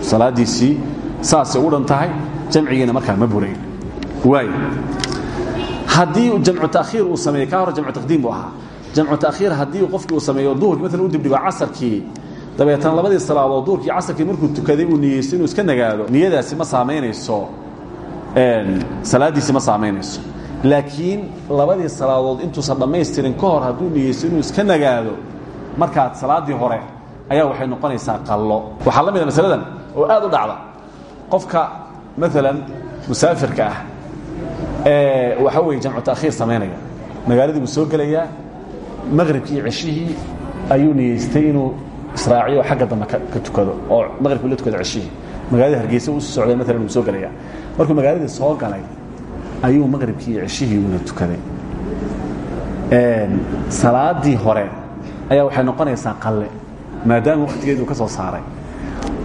Salaadiisii saasay u dhan tahay jamcigiina markaa ma burayn waay haddii jamcu taakhiir uu sameeyo ka hor jamcu taqdiim buu ahaa. Jamcu taakhiir haddii qofkii uu sameeyo duhurkii maalan u dibdhigo casarkii dabeetana labadii salaadood duhurkii casarkii markuu tukaday uu niyeysto inuu iska nagaado. Niyadaasi ma saamaynayso. Salaaddiisii ma saamaynayso laakiin labadii salaadood intuusan dhammaystirin ka hor hadduu niyeysto inuu iska nagaado markaad salaaddii hore ayaa waxay noqonaysaa qallo. Waxaa la mida masaladan oo aad u dhacda. Qofka maalan musaafirka ah ee waxa weye jamcu taakhiir samaynaya magaaladii buu soo gelayaa maqribkii iyo ceshihii ayuu niyeystay inuu israaciyo xagga dambe ka tukado oo maqribkii la tukado ceshihii. Magaalada hargeysa uu socday maalan uu soo gelayaa. Markuu magaaladii soo galay ayuu maqribkii iyo ceshihii una tukaday. Salaadii hore ayaa waxay noqonaysaa qalle maadaama wakhtigeedii uu ka soo saaray.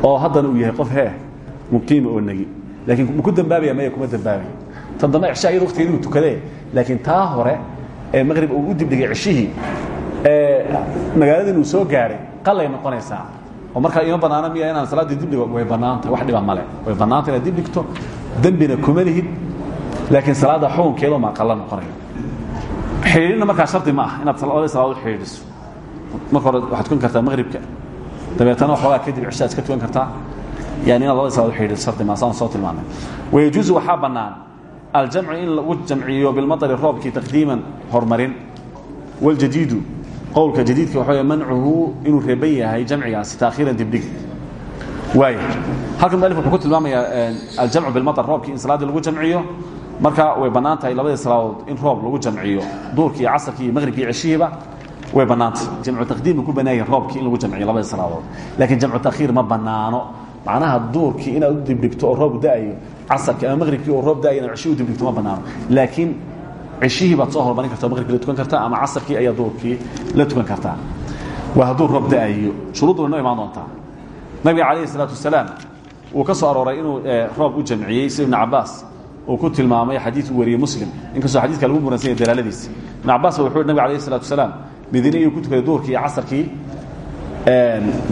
Oo haddana uu yahay qof hee muqiima oo negi laakiin maku dambaabaya maya kuma dambaabaya tan dambe cisha iyada waktigeedii uu tukadee laakiin taa hore ee maqrib uu u dibdhigay cishihii ee magaaladin uu soo gaaray qalay noqonaysaa. Oo markaa ima bannaana miya inaan salaaddii dibdhigo way bannaantahay wax dhiba male way bannaanta inaad dibdhigto dembina kuma lihid laakiin salaadda xukunkeedo maa qalla noqonaya xidhiidhina markaa shardi ma ah inaad labadii salaadood xidhiidhiso. Marka hore waxaad tukan kartaa maqribka dabeetana waxoogaa kadib cishaad iska tukan kartaa. Yani inaad labadii salaadood xidhiidhiso shardi maa saan soo tilmaamay. Wayajuusu waxaa bannaan aljamcu in lagu jamciyo bilmaطri roobkii taqdiiman horumarin waljadiidu qowlka jadiidka waxa wey mancuhu inuu reeban yahay jamcigaasi taakhiiran dibdhig. Waaya halkan mualif wuxuu ku tilmaamayaa aljamcu bilmaطr roobkii in salaaddii lagu jamciyo marka way bannaan tahay labadii salaadood in roob lagu jamciyo duurkii casarkii iyo maqribkii iyo ceshihiiba way bannaantay. Jamcu taqdiim buu ku bannaan yahay roobkii in lagu jamciyo labadii salaadood. Laakiin jamcu taakhiir ma bannaano. Macnaha duurkii inaad u dibdhigto oo roob da'ayo casarkii ama maqribkii oo roob da'ayo inaad ceshihii u dibdhigto ma bannaano. Laakiin ceshihii baad soo hormarin karta maqribkii la tukan kartaa ama casarkii ayaa duurkii la tukan kartaa. Waa hadduu roob da'ayo. Shuruuddu way noo imaan doontaa. Nabiga calayhi salaatu wasalaam wuu ka soo arooray inuu roob u jamciyey sida ibnu cabaas uu ku tilmaamay xadiid uu wariyey muslim. Inkastoo xadiidka lagu muransan yahay dalaaladiisa ba wuxuu yhi nabig alayhi salatu wasalaam madiine ayuu ku tukaday duurkii iyo casarkii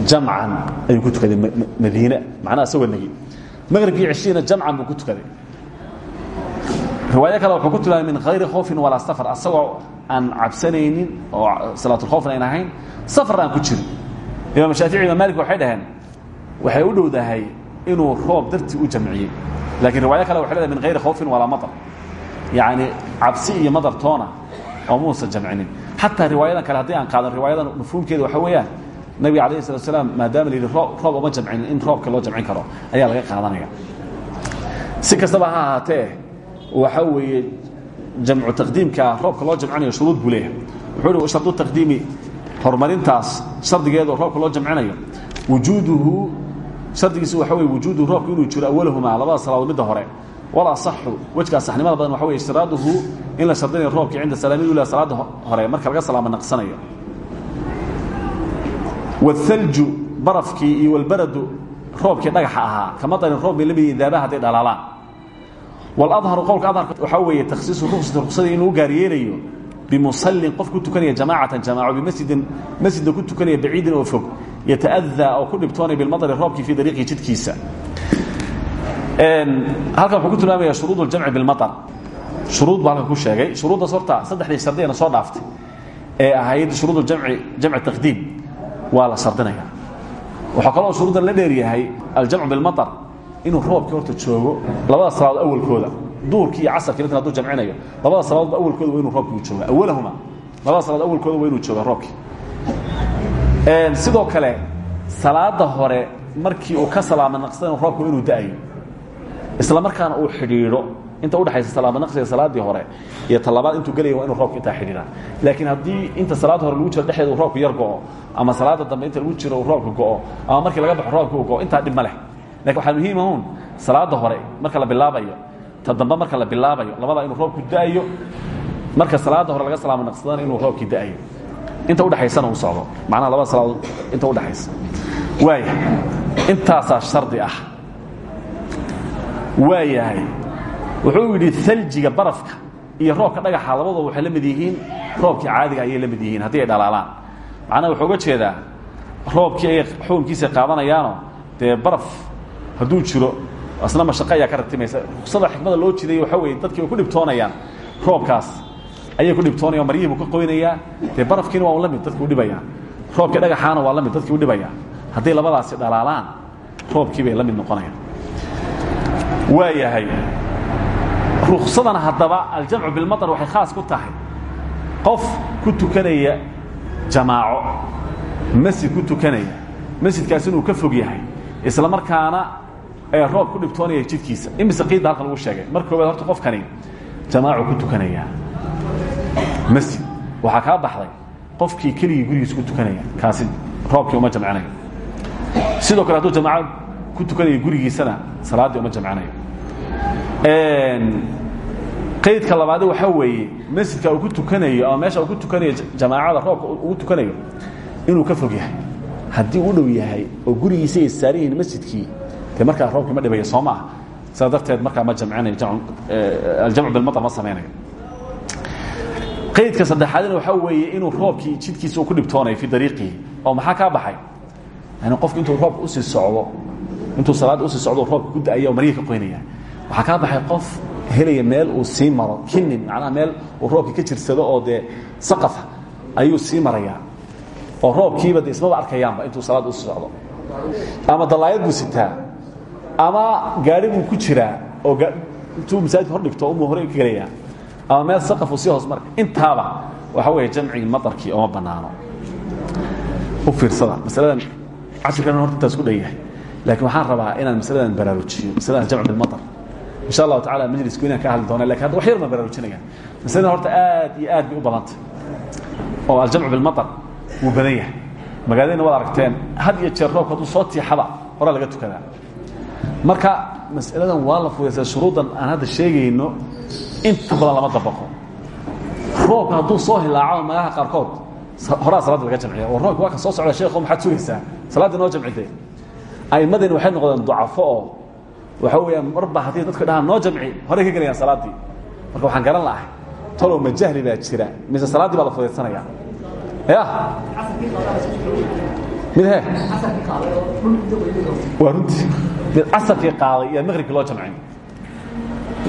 jamcan ayuu ku tukaday madiine. Macnaha isagoo negi maqribkii ceshihiina jamcan buu ku tukaday. Riwaayo kale wuxuu ku tilmaamay min hayri khoofin walaa safar. Asagoo aan cabsanaynin oo salaatulkhowfna ayn ahayn safar aan ku jirin. Imaam shaafici imam malik waxay dhaheen waxay u dhowdahay inuu roob dartii u jamciyey laakiin riwaayo kale waxay leedahay min hayri khoofin walaa maطar yacni cabsi iyo madar toona oo muusan jamcinin xataa riwaayadan kale haddii aan qaadan riwaayadan mafhuumkeeda waxa weeyaan nabiga alayh salatu asalaam maadaama la yidhi roob uma jamcinin in roobka loo jamcin karo ayaa laga qaadanaya si kastaba ha ahaatee waxa weeye jamcu taqdiimkaa roobka loo jamcinayo shuruud buu leeyahay wuxuu uhi shardu taqdiimi horumarintaas shardigeedu roobka loo jamcinayo wujuuduhu shardigiisu waxa weye wujuuduhu roobku inuu jiro awalahumaa labada salaadood midda hore. Wal asaxu wejkaa saxnimada badan waxa weye ishtiraaduhu in la shardinayo roobkii cinda salaamid ula salaada hore marka laga salaamo naqsanayo. Waalthalju barafkii iyo walbaradu roobkii dhagaxa ahaa. Kama darin roob bay la mid yihiin daabaha hadday dhalaalaan. Waladharu qowlka adharka waxaa weeye takhsiisu ruksati ruksadii inuu u gaaryeelayo bimusallin qof ku tukanaya jamaacatan jamaaco bimasjidin masjidna ku tukanaya baciidin oo fog yataadaa oo ku dhibtoonay bilmadari roobkii fii dariiqii jidkiisa halkan wuxuu ku tilmaamaya shuruud اljamci bilmaar shuruud buu halkan ku sheegay. Shuruuddaas horta saddexdii shardiyeena soo dhaaftay ee ahayd shuruud jamci jamc taqdiim waa la sardinaya. Waxaa kaloo shuruudda la dheeryahay aljamcu bilmaar inuu roobkii horta joogo labada salaadood awalkooda. Duurkii iyo casarkii lintan haduu jamcinayo labada salaadood awalkooda wa inuu roobkii jooga awalahuma labada salaadood awalkooda wa inuu jooga roobkii sidoo kale salaada hore markii uu ka salaamo naqsanayo roobku inuu da'ayo. Isla markaana uu xidhiidho inta udhexaysa salaamo naqsiga salaadii hore iyo talabaad intuu gelaya waa inu roobku intaa xidhiidhaa laakiin haddii inta salaada hore lagu jiro dhexdeeda uu roobku yar go'o ama salaada dambe inta lagu jiro uu roobku go'o ama markii laga baxo roobku uu go'o intaa dhib ma leh. Lakin waxaa muhiim ahun salaada hore marka la bilaabayo ta dambe marka la bilaabayo labadaa inuu roobku da'ayo marka salaada hore laga salaamo naqsadana inuu roobkii da'ayo inta udhexaysana uu socdo. Macnaha labada salaadood inta udhexaysa waaya intaasaa shardi ah. Waa yahay wuxuu yidhi aljiga barafka iyo roobka dhagaxa labadooba waxay la mid yihiin roobkii caadiga ayay la mid yihiin haddii ay dhalaalaan. Macnaha wuxuu uga jeedaa roobkii ay xukunkiisa qaadanayaano dee baraf hadduu jiro asna mashaqo ayaa ka ratimaysa ruksada xikmada loo jiday waxa weye dadkii way ku dhibtoonayaan roobkaas ayay ku dhibtoonaya maryihii buu ka qoynayaa. Dee barafkiina waa la mid dadki u dhibaya roobkii dhagaxaana waa la mid dadkii u dhibaya hadday labadaasi dhalaalaan roobkii bay la mid noqonayaan. Waa yahay ruksadana haddaba aljamcu bilmaطar waxay khaas ku tahay. Qof ku tukanaya jamaaco masjid ku tukanaya masjidkaas inuu ka fog yahay isla markaana ee roob ku dhibtoonaya jidkiisa imise qiidda halkan lagu sheegay. Mar koobaad horta qofkani jamaacu ku tukanaya masjid waxaa kaa baxday qofkii keligii gurigiisa ku tukanaya. Kaasi roobkii uma jamcinayo sidoo kale hadduu jamaaco ku tukanaya gurigiisana salaaddii uma jamcinayo qaydka labaadi waxaa weeye masjidka uu ku tukanayo ama meesha uu ku tukanayo jamaacada roobka ugu tukanayo inuu ka fog yahay. Haddii u dhow yahay oo gurigiisa ay saaran yihiin masjidkii dee markaa roobkii ma dhibaya soo maaha sidaa darteed markaa ma jamcinayo aljamcu bilmaطar ma samaynayo qaydka saddexaadina waxaa weeye inuu roobkii jidkiisa uu ku dhibtoonayo fii dariiqihi. Oo maxaa kaa baxay? Yani qofku intuu roobka u sii socdo intuu salaadda u sii socdo roobka ku da'aya oo maryihii ka qoynaya. Waxaa kaa baxay qof helaya meel uu sii maro kinin macnaha meel uu roobkii ka jirsado oo dee saqafa ayuu sii marayaa oo roobkiiba de ismaba arkayaanba intuu salaadda u sii socdo. Ama dalaayad buu sitaa ama gaari buu ku jiraa oo intuu masaajidka hor dhigto umuu hore ka gelayaa ama meel saqafuu sii hoos mara intaaba waxa weeye jamcigii madarkii ooma bannaano. U fiirsada masaladan casirkan horta intaas ku dhanyahay laakiin waxaan rabaa inaan masaladan baraarujiyo masaladan jamc bilmaطar insha allahu tacala majlisku inaan ka hadli doona laakiin hadda wax yar baan baraarujinaya masaladan horta aad iyo aad bay u badantay. Oo aljamcu bilmaطar wuu badan yahay. Magaaladayna waad aragteen had iyo jeer roobka hadduu soo tiixaba horaa laga tukadaa. Marka mas'aladan waa la fudaysaa shuruuddan aan hadda sheegayno inta badan lama dabaqo. Roobka hadduu soo hilaaco magaalaha qaarkood horaa salaadda laga jamciya oo roobka waa ka soo socda sheekho maxaad sugaysaa salaaddii noo jamcidee aimadiina waxay noqdeen ducafo oo waxa weeyaan marba haddii dadku dhahaan noo jamci horey ka gelayaan salaaddii marka waxaan garan lahay talow ma jahli baa jira mise salaaddii baa la fudaysanaya ya. Mid he waa runtii. Mid casarkii qaaday iyo maqribkii loo jamcin.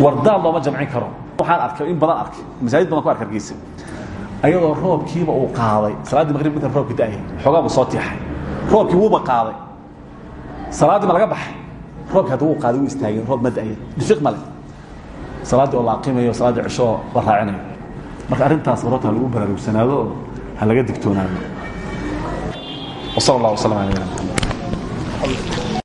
Wardaal looma jamcin karo waaan arkay in badan arkay. Masaajid badan ku ark hargeysa ayadoo roobkiiba uu qaaday. Salaaddii maqrib marka roobki da'ayay. Xoogaabu soo tiixay roobkii wuuba qaaday. Salaaddii ma laga baxay. Roobkii hadda wuu qaaday wuu istaageen roob ma da'ayan dhifiq male salaaddii oo la aqimayo salaaddii cisho oo la raacinayo. Marka arrintaas horota ha lagu baraarugsanaado oo ha laga digtoonaado. Wasal allah waslm ala